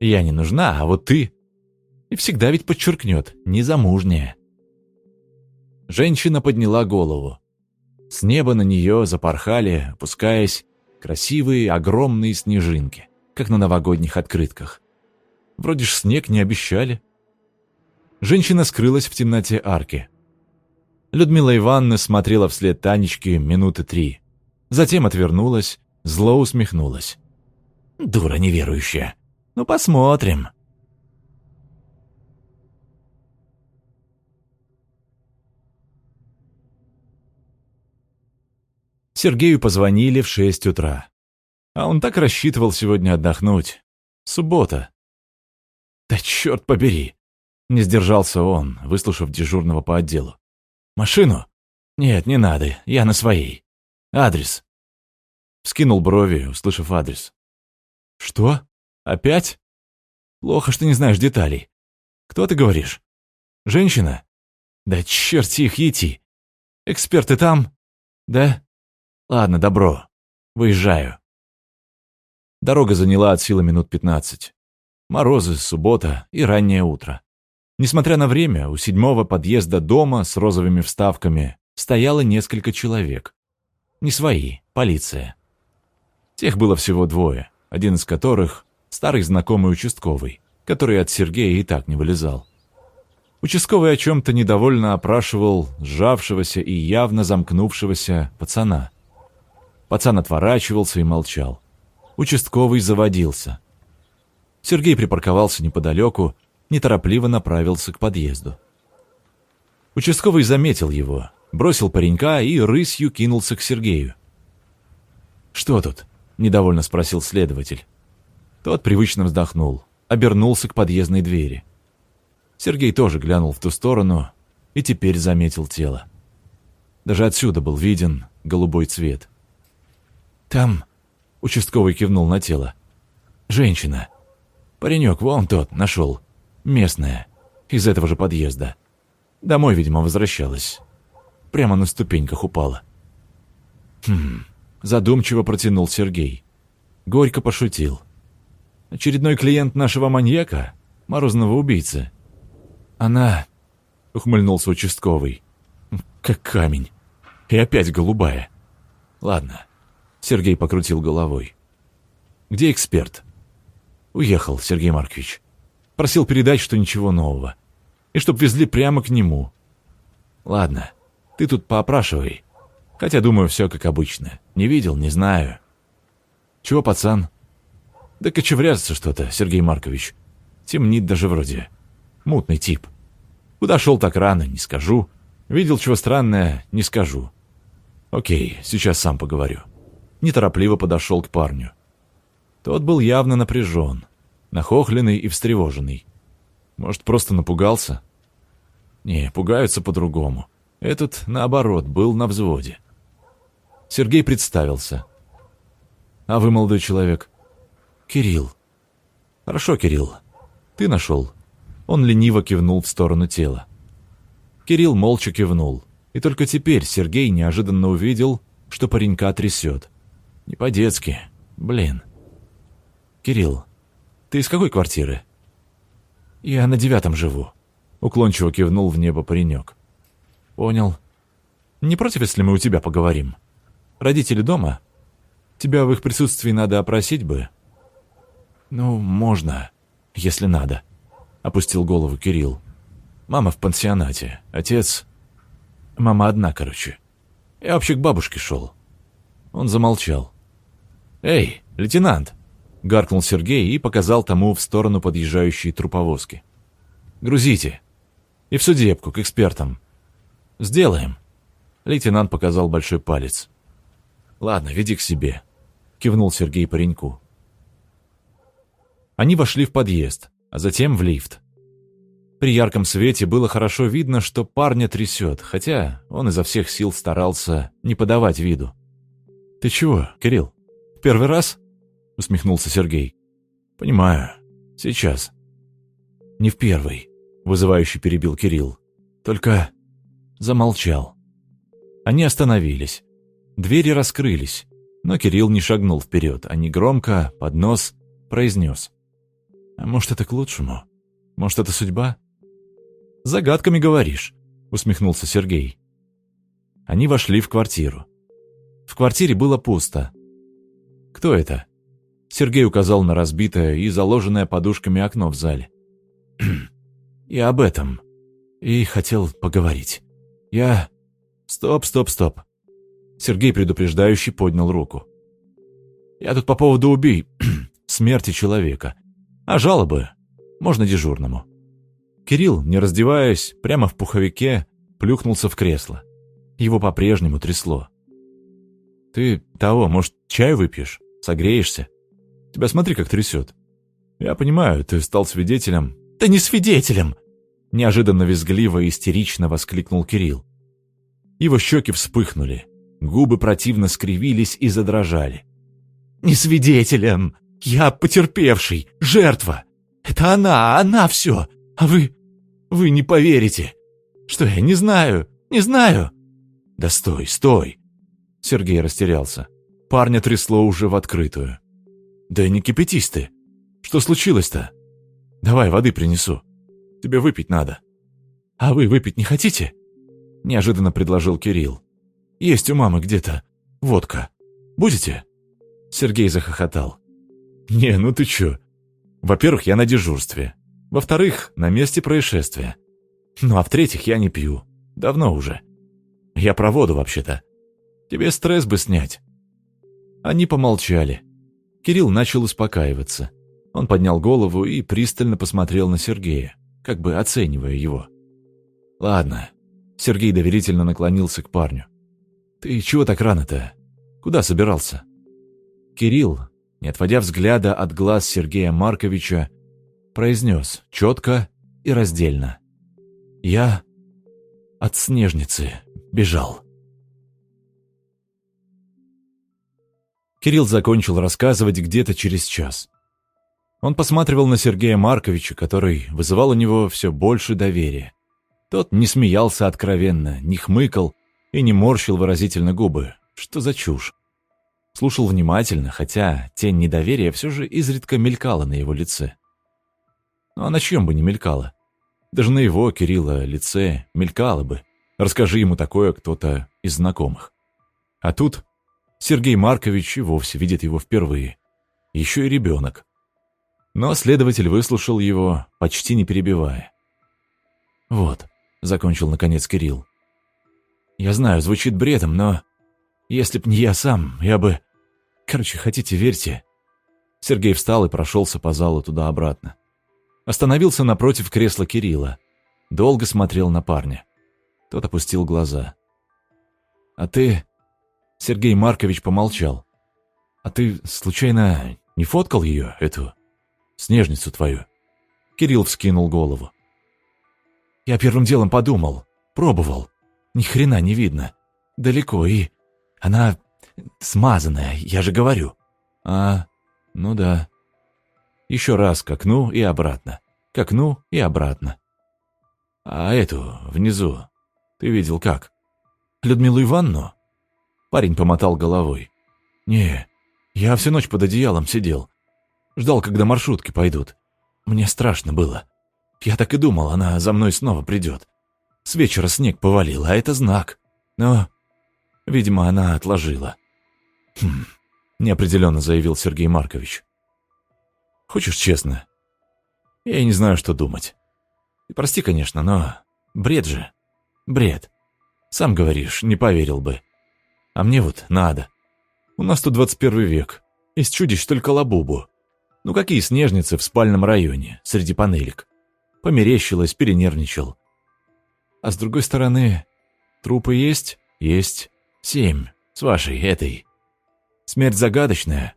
Я не нужна, а вот ты... И всегда ведь подчеркнет, незамужняя. Женщина подняла голову. С неба на нее запорхали, опускаясь, красивые огромные снежинки, как на новогодних открытках. Вроде ж снег не обещали. Женщина скрылась в темноте арки. Людмила Ивановна смотрела вслед Танечке минуты три. Затем отвернулась, зло усмехнулась. «Дура неверующая. Ну, посмотрим». Сергею позвонили в шесть утра. А он так рассчитывал сегодня отдохнуть. Суббота. «Да черт побери!» Не сдержался он, выслушав дежурного по отделу. «Машину? Нет, не надо, я на своей. Адрес. Скинул брови, услышав адрес. Что? Опять? Плохо, что не знаешь деталей. Кто ты говоришь? Женщина? Да черти их идти. Эксперты там? Да? Ладно, добро. Выезжаю. Дорога заняла от силы минут пятнадцать. Морозы, суббота и раннее утро. Несмотря на время, у седьмого подъезда дома с розовыми вставками стояло несколько человек. Не свои, полиция. Тех было всего двое, один из которых — старый знакомый участковый, который от Сергея и так не вылезал. Участковый о чем-то недовольно опрашивал сжавшегося и явно замкнувшегося пацана. Пацан отворачивался и молчал. Участковый заводился. Сергей припарковался неподалеку, неторопливо направился к подъезду. Участковый заметил его, бросил паренька и рысью кинулся к Сергею. «Что тут?» — недовольно спросил следователь. Тот привычно вздохнул, обернулся к подъездной двери. Сергей тоже глянул в ту сторону и теперь заметил тело. Даже отсюда был виден голубой цвет. «Там...» — участковый кивнул на тело. «Женщина. Паренек вон тот нашел. Местная. Из этого же подъезда. Домой, видимо, возвращалась. Прямо на ступеньках упала». «Хм...» — задумчиво протянул Сергей. Горько пошутил. «Очередной клиент нашего маньяка? Морозного убийцы?» «Она...» — ухмыльнулся участковый. «Как камень. И опять голубая. Ладно, Сергей покрутил головой. «Где эксперт?» «Уехал, Сергей Маркович. Просил передать, что ничего нового. И чтоб везли прямо к нему. Ладно, ты тут поопрашивай. Хотя, думаю, все как обычно. Не видел, не знаю. Чего, пацан?» «Да кочевряжется что-то, Сергей Маркович. Темнит даже вроде. Мутный тип. Куда шел так рано, не скажу. Видел чего странное, не скажу. Окей, сейчас сам поговорю» неторопливо подошел к парню. Тот был явно напряжен, нахохленный и встревоженный. Может, просто напугался? Не, пугаются по-другому. Этот, наоборот, был на взводе. Сергей представился. «А вы, молодой человек?» «Кирилл». «Хорошо, Кирилл. Ты нашел». Он лениво кивнул в сторону тела. Кирилл молча кивнул, и только теперь Сергей неожиданно увидел, что паренька трясет. Не по-детски. Блин. Кирилл, ты из какой квартиры? Я на девятом живу. Уклончиво кивнул в небо паренек. Понял. Не против, если мы у тебя поговорим? Родители дома? Тебя в их присутствии надо опросить бы. Ну, можно, если надо. Опустил голову Кирилл. Мама в пансионате, отец... Мама одна, короче. Я вообще к бабушке шел. Он замолчал. «Эй, лейтенант!» — гаркнул Сергей и показал тому в сторону подъезжающей труповозки. «Грузите. И в судебку, к экспертам. Сделаем». Лейтенант показал большой палец. «Ладно, веди к себе», — кивнул Сергей пареньку. Они вошли в подъезд, а затем в лифт. При ярком свете было хорошо видно, что парня трясет, хотя он изо всех сил старался не подавать виду. «Ты чего, Кирилл?» Первый раз?» — усмехнулся Сергей. «Понимаю. Сейчас». «Не в первый», — вызывающе перебил Кирилл. «Только...» Замолчал. Они остановились. Двери раскрылись, но Кирилл не шагнул вперед, а негромко, под нос, произнес. «А может, это к лучшему? Может, это судьба?» «Загадками говоришь», — усмехнулся Сергей. Они вошли в квартиру. В квартире было пусто. «Кто это?» Сергей указал на разбитое и заложенное подушками окно в зале. «Я об этом. И хотел поговорить. Я...» «Стоп, стоп, стоп!» Сергей предупреждающий поднял руку. «Я тут по поводу убий... смерти человека. А жалобы? Можно дежурному». Кирилл, не раздеваясь, прямо в пуховике, плюхнулся в кресло. Его по-прежнему трясло. «Ты того, может, чай выпьешь? Согреешься? Тебя смотри, как трясет. Я понимаю, ты стал свидетелем». «Да не свидетелем!» Неожиданно визгливо и истерично воскликнул Кирилл. Его щеки вспыхнули, губы противно скривились и задрожали. «Не свидетелем! Я потерпевший, жертва! Это она, она все! А вы... вы не поверите! Что я не знаю, не знаю!» «Да стой, стой!» Сергей растерялся. Парня трясло уже в открытую. Да не кипятись ты. Что случилось-то? Давай воды принесу. Тебе выпить надо. А вы выпить не хотите? Неожиданно предложил Кирилл. Есть у мамы где-то водка. Будете? Сергей захохотал. Не, ну ты чё? Во-первых, я на дежурстве. Во-вторых, на месте происшествия. Ну а в-третьих, я не пью. Давно уже. Я про воду вообще-то. Тебе стресс бы снять. Они помолчали. Кирилл начал успокаиваться. Он поднял голову и пристально посмотрел на Сергея, как бы оценивая его. «Ладно». Сергей доверительно наклонился к парню. «Ты чего так рано-то? Куда собирался?» Кирилл, не отводя взгляда от глаз Сергея Марковича, произнес четко и раздельно. «Я от Снежницы бежал». Кирилл закончил рассказывать где-то через час. Он посматривал на Сергея Марковича, который вызывал у него все больше доверия. Тот не смеялся откровенно, не хмыкал и не морщил выразительно губы. Что за чушь? Слушал внимательно, хотя тень недоверия все же изредка мелькала на его лице. Ну а на чем бы не мелькала? Даже на его, Кирилла, лице мелькала бы. Расскажи ему такое кто-то из знакомых. А тут Сергей Маркович и вовсе видит его впервые. Еще и ребенок. Но следователь выслушал его, почти не перебивая. «Вот», — закончил наконец Кирилл. «Я знаю, звучит бредом, но если б не я сам, я бы... Короче, хотите, верьте». Сергей встал и прошелся по залу туда-обратно. Остановился напротив кресла Кирилла. Долго смотрел на парня. Тот опустил глаза. «А ты...» Сергей Маркович помолчал. «А ты, случайно, не фоткал ее, эту снежницу твою?» Кирилл вскинул голову. «Я первым делом подумал, пробовал. Ни хрена не видно. Далеко и... Она смазанная, я же говорю». «А, ну да». Еще раз к окну и обратно. К окну и обратно. «А эту, внизу, ты видел как?» «Людмилу Ивановну?» Парень помотал головой. «Не, я всю ночь под одеялом сидел. Ждал, когда маршрутки пойдут. Мне страшно было. Я так и думал, она за мной снова придет. С вечера снег повалил, а это знак. Но, видимо, она отложила». «Хм», — неопределенно заявил Сергей Маркович. «Хочешь честно? Я не знаю, что думать. И прости, конечно, но бред же. Бред. Сам говоришь, не поверил бы. А мне вот надо. У нас тут 21 век. Из чудищ только лабубу. Ну какие снежницы в спальном районе, среди панелек. Померещилось, перенервничал. А с другой стороны, трупы есть? Есть. Семь. С вашей, этой. Смерть загадочная.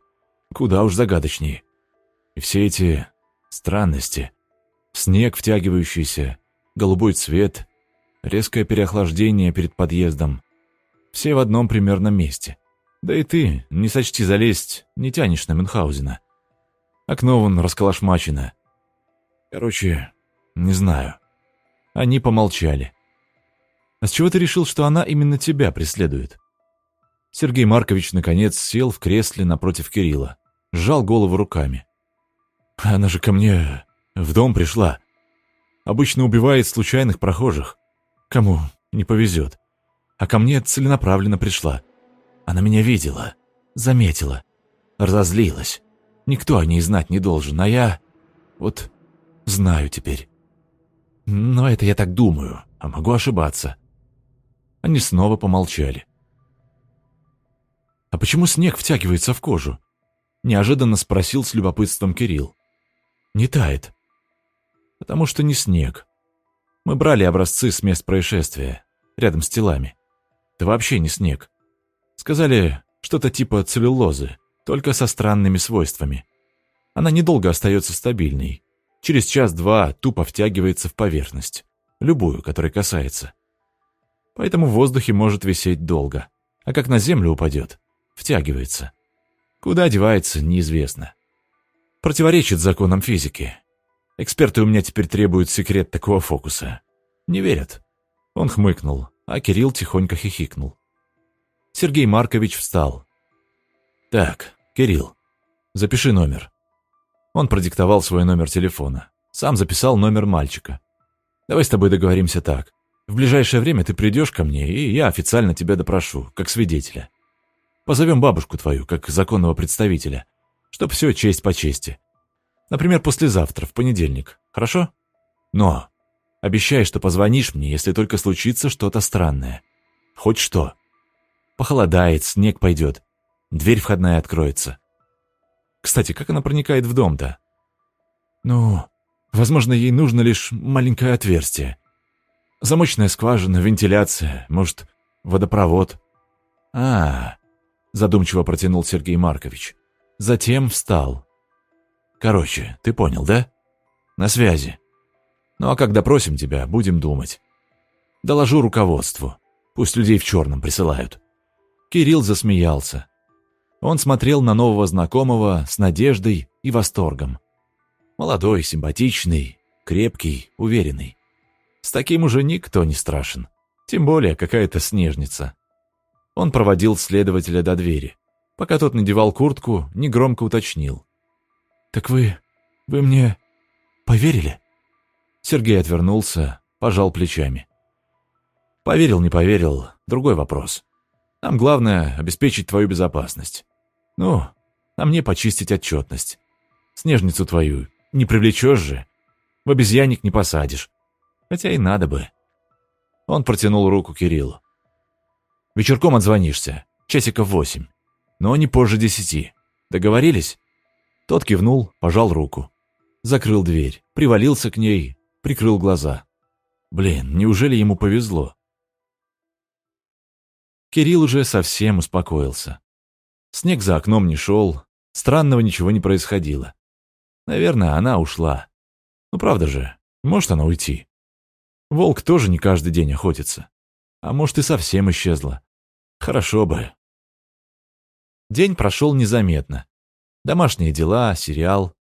Куда уж загадочнее. И все эти странности. Снег втягивающийся, голубой цвет, резкое переохлаждение перед подъездом, все в одном примерном месте. Да и ты, не сочти залезть, не тянешь на Мюнхгаузена. Окно вон расколошмачено. Короче, не знаю. Они помолчали. А с чего ты решил, что она именно тебя преследует? Сергей Маркович, наконец, сел в кресле напротив Кирилла, сжал голову руками. Она же ко мне в дом пришла. Обычно убивает случайных прохожих. Кому не повезет а ко мне целенаправленно пришла. Она меня видела, заметила, разозлилась. Никто о ней знать не должен, а я... Вот знаю теперь. Но это я так думаю, а могу ошибаться. Они снова помолчали. «А почему снег втягивается в кожу?» Неожиданно спросил с любопытством Кирилл. «Не тает». «Потому что не снег. Мы брали образцы с мест происшествия, рядом с телами. Это вообще не снег. Сказали, что-то типа целлюлозы, только со странными свойствами. Она недолго остается стабильной. Через час-два тупо втягивается в поверхность. Любую, которой касается. Поэтому в воздухе может висеть долго. А как на землю упадет, втягивается. Куда девается, неизвестно. Противоречит законам физики. Эксперты у меня теперь требуют секрет такого фокуса. Не верят. Он хмыкнул а Кирилл тихонько хихикнул. Сергей Маркович встал. «Так, Кирилл, Запиши номер». Он продиктовал свой номер телефона. Сам записал номер мальчика. «Давай с тобой договоримся так. В ближайшее время ты придешь ко мне, и я официально тебя допрошу, как свидетеля. Позовем бабушку твою, как законного представителя, чтоб все честь по чести. Например, послезавтра, в понедельник. Хорошо? Но обещай, что позвонишь мне, если только случится что-то странное. Хоть что. Похолодает, снег пойдет. Дверь входная откроется. Кстати, как она проникает в дом-то? Ну, возможно, ей нужно лишь маленькое отверстие. Замочная скважина, вентиляция, может, водопровод. А, задумчиво протянул Сергей Маркович. Затем встал. Короче, ты понял, да? На связи. Ну а когда просим тебя, будем думать. Доложу руководству. Пусть людей в черном присылают. Кирилл засмеялся. Он смотрел на нового знакомого с надеждой и восторгом. Молодой, симпатичный, крепкий, уверенный. С таким уже никто не страшен. Тем более какая-то снежница. Он проводил следователя до двери. Пока тот надевал куртку, негромко уточнил. «Так вы... вы мне... поверили?» Сергей отвернулся, пожал плечами. «Поверил, не поверил, другой вопрос. Нам главное — обеспечить твою безопасность. Ну, а мне почистить отчетность. Снежницу твою не привлечешь же. В обезьянник не посадишь. Хотя и надо бы. Он протянул руку Кириллу. Вечерком отзвонишься. Часиков восемь. Но не позже десяти. Договорились? Тот кивнул, пожал руку. Закрыл дверь, привалился к ней, прикрыл глаза. Блин, неужели ему повезло? Кирилл уже совсем успокоился. Снег за окном не шел, странного ничего не происходило. Наверное, она ушла. Ну правда же, может она уйти. Волк тоже не каждый день охотится. А может и совсем исчезла. Хорошо бы. День прошел незаметно. Домашние дела, сериал.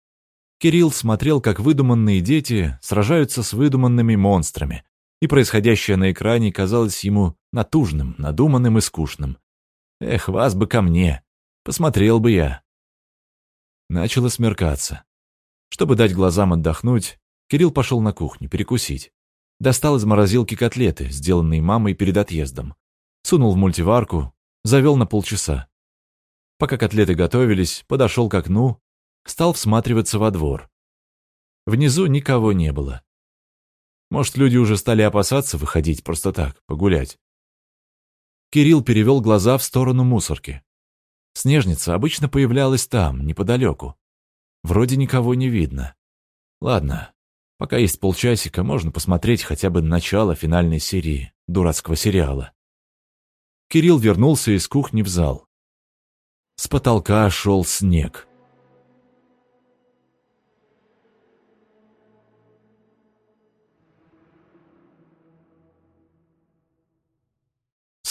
Кирилл смотрел, как выдуманные дети сражаются с выдуманными монстрами, и происходящее на экране казалось ему натужным, надуманным и скучным. Эх, вас бы ко мне. Посмотрел бы я. Начало смеркаться. Чтобы дать глазам отдохнуть, Кирилл пошел на кухню перекусить. Достал из морозилки котлеты, сделанные мамой перед отъездом. Сунул в мультиварку, завел на полчаса. Пока котлеты готовились, подошел к окну, стал всматриваться во двор. Внизу никого не было. Может, люди уже стали опасаться выходить просто так, погулять. Кирилл перевел глаза в сторону мусорки. Снежница обычно появлялась там, неподалеку. Вроде никого не видно. Ладно, пока есть полчасика, можно посмотреть хотя бы начало финальной серии дурацкого сериала. Кирилл вернулся из кухни в зал. С потолка шел снег.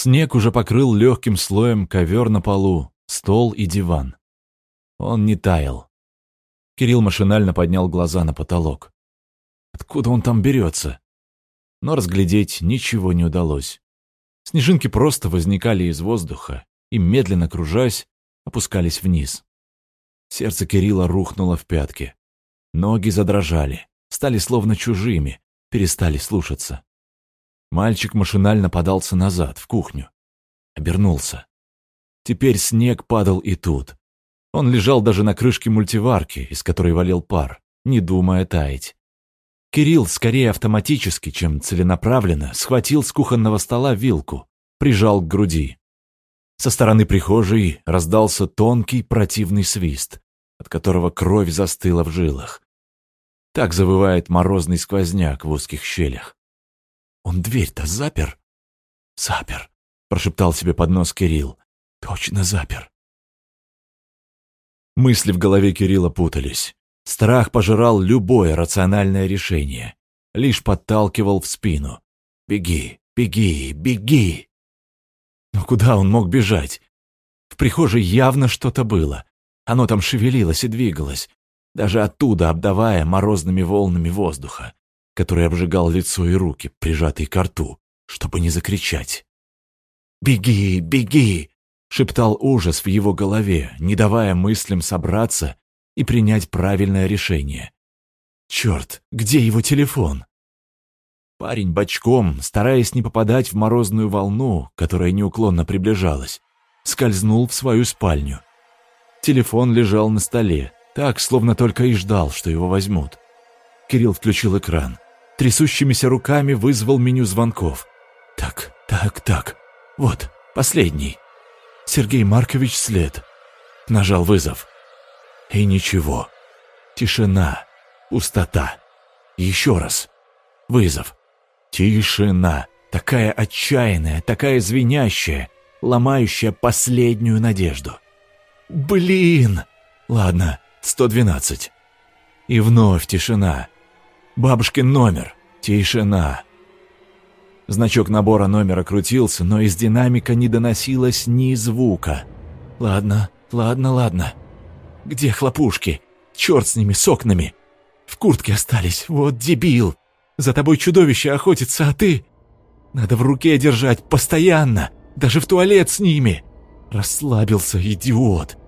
Снег уже покрыл легким слоем ковер на полу, стол и диван. Он не таял. Кирилл машинально поднял глаза на потолок. Откуда он там берется? Но разглядеть ничего не удалось. Снежинки просто возникали из воздуха и, медленно кружась, опускались вниз. Сердце Кирилла рухнуло в пятки. Ноги задрожали, стали словно чужими, перестали слушаться. Мальчик машинально подался назад, в кухню. Обернулся. Теперь снег падал и тут. Он лежал даже на крышке мультиварки, из которой валил пар, не думая таять. Кирилл скорее автоматически, чем целенаправленно, схватил с кухонного стола вилку, прижал к груди. Со стороны прихожей раздался тонкий противный свист, от которого кровь застыла в жилах. Так завывает морозный сквозняк в узких щелях. «Он дверь-то запер?» «Запер», — прошептал себе под нос Кирилл. Точно запер. Мысли в голове Кирилла путались. Страх пожирал любое рациональное решение. Лишь подталкивал в спину. «Беги, беги, беги!» Но куда он мог бежать? В прихожей явно что-то было. Оно там шевелилось и двигалось, даже оттуда обдавая морозными волнами воздуха, который обжигал лицо и руки, прижатые к рту, чтобы не закричать. «Беги, беги!» шептал ужас в его голове, не давая мыслям собраться и принять правильное решение. Черт, где его телефон? Парень бочком, стараясь не попадать в морозную волну, которая неуклонно приближалась, скользнул в свою спальню. Телефон лежал на столе, так, словно только и ждал, что его возьмут. Кирилл включил экран. Трясущимися руками вызвал меню звонков. Так, так, так. Вот, последний. Сергей Маркович след. Нажал вызов. И ничего. Тишина. Пустота. Еще раз. Вызов. Тишина. Такая отчаянная, такая звенящая, ломающая последнюю надежду. Блин! Ладно, 112. И вновь тишина. Бабушкин номер. Тишина. Значок набора номера крутился, но из динамика не доносилось ни звука. Ладно, ладно, ладно. Где хлопушки? Черт с ними, с окнами. В куртке остались, вот дебил. За тобой чудовище охотится, а ты... Надо в руке держать, постоянно, даже в туалет с ними. Расслабился, идиот.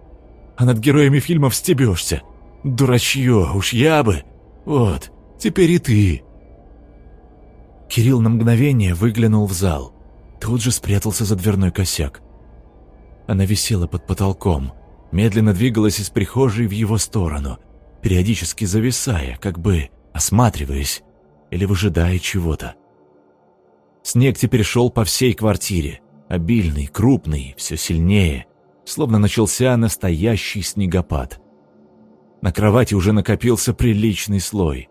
А над героями фильмов стебешься. Дурачье, уж я бы. Вот, теперь и ты. Кирилл на мгновение выглянул в зал. Тут же спрятался за дверной косяк. Она висела под потолком, медленно двигалась из прихожей в его сторону, периодически зависая, как бы осматриваясь или выжидая чего-то. Снег теперь шел по всей квартире, обильный, крупный, все сильнее, словно начался настоящий снегопад. На кровати уже накопился приличный слой.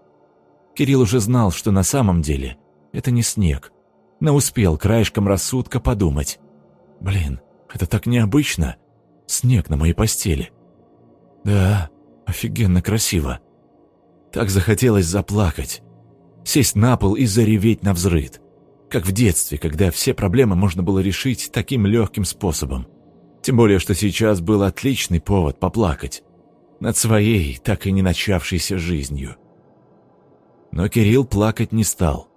Кирилл уже знал, что на самом деле это не снег, но успел краешком рассудка подумать. «Блин, это так необычно. Снег на моей постели». «Да, офигенно красиво». Так захотелось заплакать, сесть на пол и зареветь на взрыд, как в детстве, когда все проблемы можно было решить таким легким способом. Тем более, что сейчас был отличный повод поплакать над своей, так и не начавшейся жизнью. Но Кирилл плакать не стал.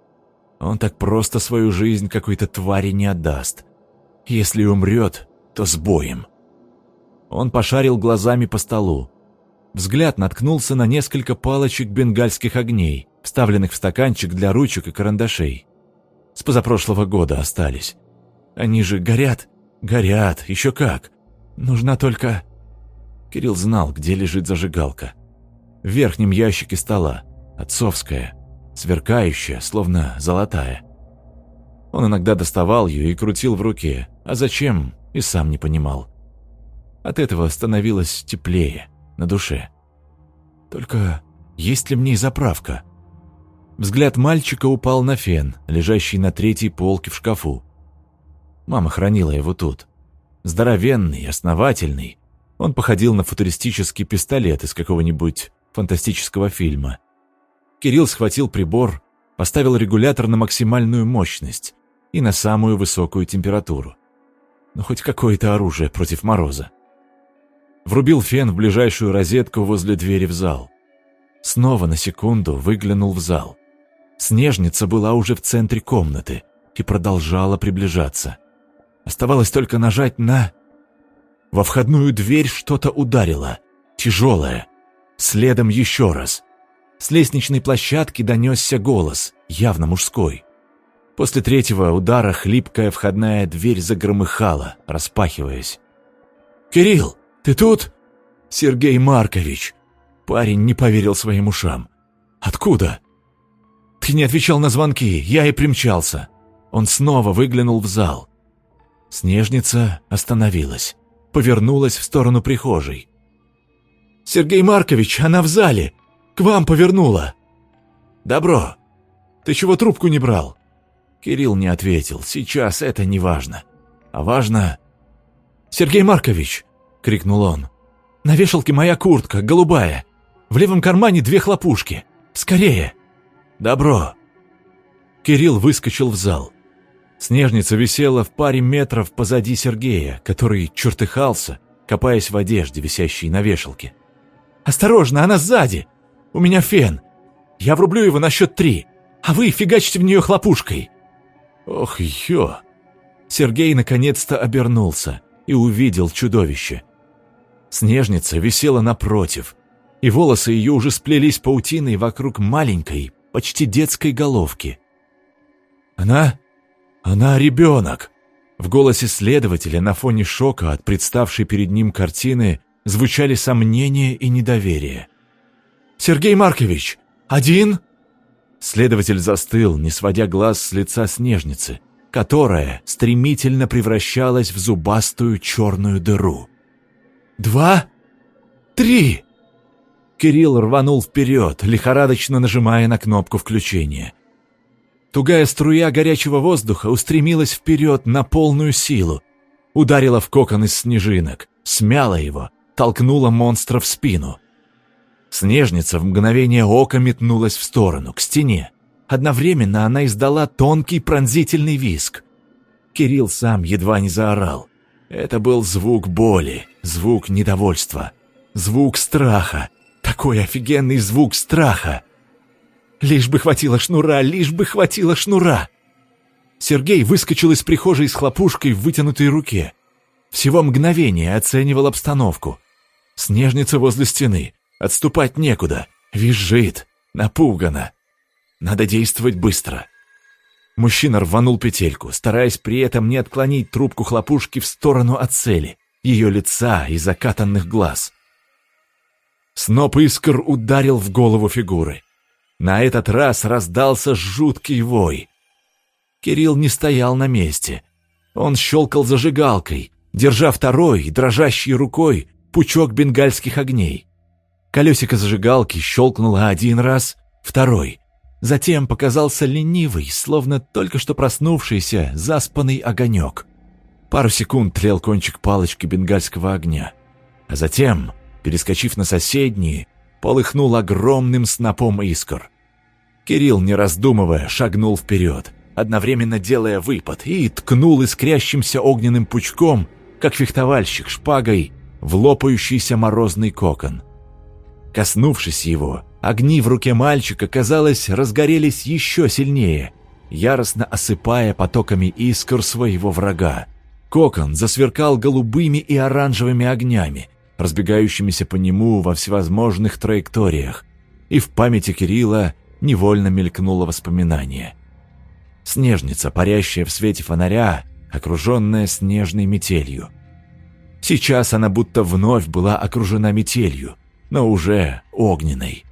Он так просто свою жизнь какой-то твари не отдаст. Если умрет, то с боем. Он пошарил глазами по столу. Взгляд наткнулся на несколько палочек бенгальских огней, вставленных в стаканчик для ручек и карандашей. С позапрошлого года остались. Они же горят Горят, еще как. Нужна только... Кирилл знал, где лежит зажигалка. В верхнем ящике стола. Отцовская. Сверкающая, словно золотая. Он иногда доставал ее и крутил в руке. А зачем, и сам не понимал. От этого становилось теплее на душе. Только есть ли мне заправка? Взгляд мальчика упал на фен, лежащий на третьей полке в шкафу. Мама хранила его тут. Здоровенный, основательный. Он походил на футуристический пистолет из какого-нибудь фантастического фильма. Кирилл схватил прибор, поставил регулятор на максимальную мощность и на самую высокую температуру. Ну, хоть какое-то оружие против мороза. Врубил фен в ближайшую розетку возле двери в зал. Снова на секунду выглянул в зал. Снежница была уже в центре комнаты и продолжала приближаться. Оставалось только нажать на... Во входную дверь что-то ударило. Тяжелое. Следом еще раз. С лестничной площадки донесся голос, явно мужской. После третьего удара хлипкая входная дверь загромыхала, распахиваясь. «Кирилл, ты тут?» «Сергей Маркович!» Парень не поверил своим ушам. «Откуда?» «Ты не отвечал на звонки, я и примчался». Он снова выглянул в зал. Снежница остановилась, повернулась в сторону прихожей. «Сергей Маркович, она в зале! К вам повернула!» «Добро! Ты чего трубку не брал?» Кирилл не ответил. «Сейчас это не важно. А важно...» «Сергей Маркович!» — крикнул он. «На вешалке моя куртка, голубая. В левом кармане две хлопушки. Скорее!» «Добро!» Кирилл выскочил в зал. Снежница висела в паре метров позади Сергея, который чертыхался, копаясь в одежде, висящей на вешалке. «Осторожно, она сзади! У меня фен! Я врублю его на счет три, а вы фигачьте в нее хлопушкой!» «Ох, ё!» Сергей наконец-то обернулся. и увидел чудовище. Снежница висела напротив, и волосы ее уже сплелись паутиной вокруг маленькой, почти детской головки. «Она... она ребенок!» В голосе следователя на фоне шока от представшей перед ним картины звучали сомнения и недоверие. «Сергей Маркович, один?» Следователь застыл, не сводя глаз с лица снежницы, которая стремительно превращалась в зубастую черную дыру. «Два? Три!» Кирилл рванул вперед, лихорадочно нажимая на кнопку включения. Тугая струя горячего воздуха устремилась вперед на полную силу, ударила в кокон из снежинок, смяла его, толкнула монстра в спину. Снежница в мгновение ока метнулась в сторону, к стене. Одновременно она издала тонкий пронзительный визг. Кирилл сам едва не заорал. Это был звук боли, звук недовольства, звук страха. Такой офигенный звук страха. Лишь бы хватило шнура, лишь бы хватило шнура. Сергей выскочил из прихожей с хлопушкой в вытянутой руке. Всего мгновение оценивал обстановку. Снежница возле стены. Отступать некуда. Визжит. Напугана. Надо действовать быстро. Мужчина рванул петельку, стараясь при этом не отклонить трубку хлопушки в сторону от цели, ее лица и закатанных глаз. Сноп искр ударил в голову фигуры. На этот раз раздался жуткий вой. Кирилл не стоял на месте. Он щелкал зажигалкой, держа второй, дрожащей рукой, пучок бенгальских огней. Колесико зажигалки щелкнуло один раз, второй. Затем показался ленивый, словно только что проснувшийся, заспанный огонек. Пару секунд тлел кончик палочки бенгальского огня. А затем, перескочив на соседние, полыхнул огромным снопом искр. Кирилл, не раздумывая, шагнул вперед, одновременно делая выпад, и ткнул искрящимся огненным пучком, как фехтовальщик шпагой, в лопающийся морозный кокон. Коснувшись его, огни в руке мальчика, казалось, разгорелись еще сильнее, яростно осыпая потоками искр своего врага. Кокон засверкал голубыми и оранжевыми огнями, разбегающимися по нему во всевозможных траекториях, и в памяти Кирилла невольно мелькнуло воспоминание. Снежница, парящая в свете фонаря, окруженная снежной метелью. Сейчас она будто вновь была окружена метелью, но уже огненной.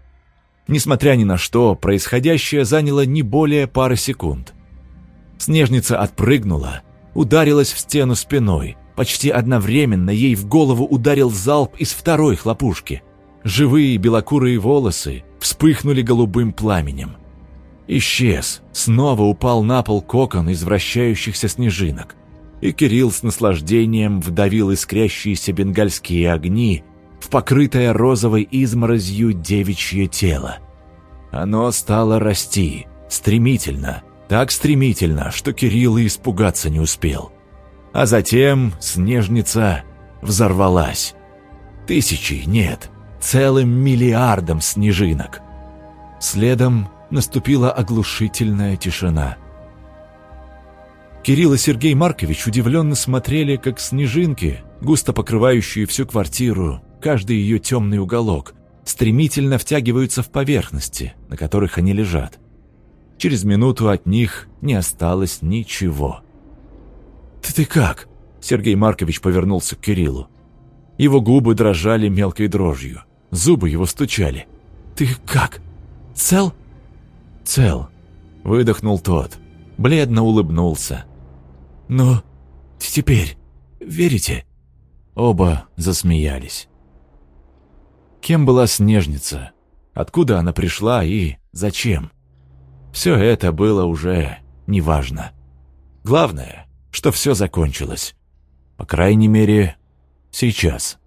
Несмотря ни на что, происходящее заняло не более пары секунд. Снежница отпрыгнула, ударилась в стену спиной. Почти одновременно ей в голову ударил залп из второй хлопушки. Живые белокурые волосы вспыхнули голубым пламенем. Исчез, снова упал на пол кокон из вращающихся снежинок. И Кирилл с наслаждением вдавил искрящиеся бенгальские огни в покрытое розовой изморозью девичье тело. Оно стало расти, стремительно, так стремительно, что Кирилл и испугаться не успел. А затем снежница взорвалась. Тысячи, нет, целым миллиардом снежинок. Следом наступила оглушительная тишина. Кирилл и Сергей Маркович удивленно смотрели, как снежинки, густо покрывающие всю квартиру, каждый ее темный уголок, стремительно втягиваются в поверхности, на которых они лежат. Через минуту от них не осталось ничего. «Ты, ты как?» Сергей Маркович повернулся к Кириллу. Его губы дрожали мелкой дрожью. Зубы его стучали. «Ты как? Цел?» «Цел», — выдохнул тот. Бледно улыбнулся. «Ну, теперь верите?» Оба засмеялись. Кем была Снежница? Откуда она пришла и зачем? Все это было уже неважно. Главное, что все закончилось. По крайней мере, сейчас.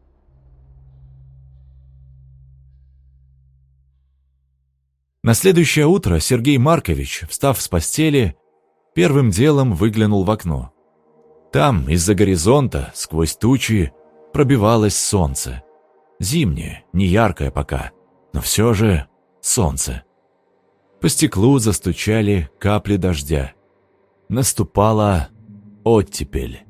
На следующее утро Сергей Маркович, встав с постели, первым делом выглянул в окно. Там, из-за горизонта, сквозь тучи, пробивалось солнце. Зимнее, не яркое пока, но все же солнце. По стеклу застучали капли дождя. Наступала оттепель.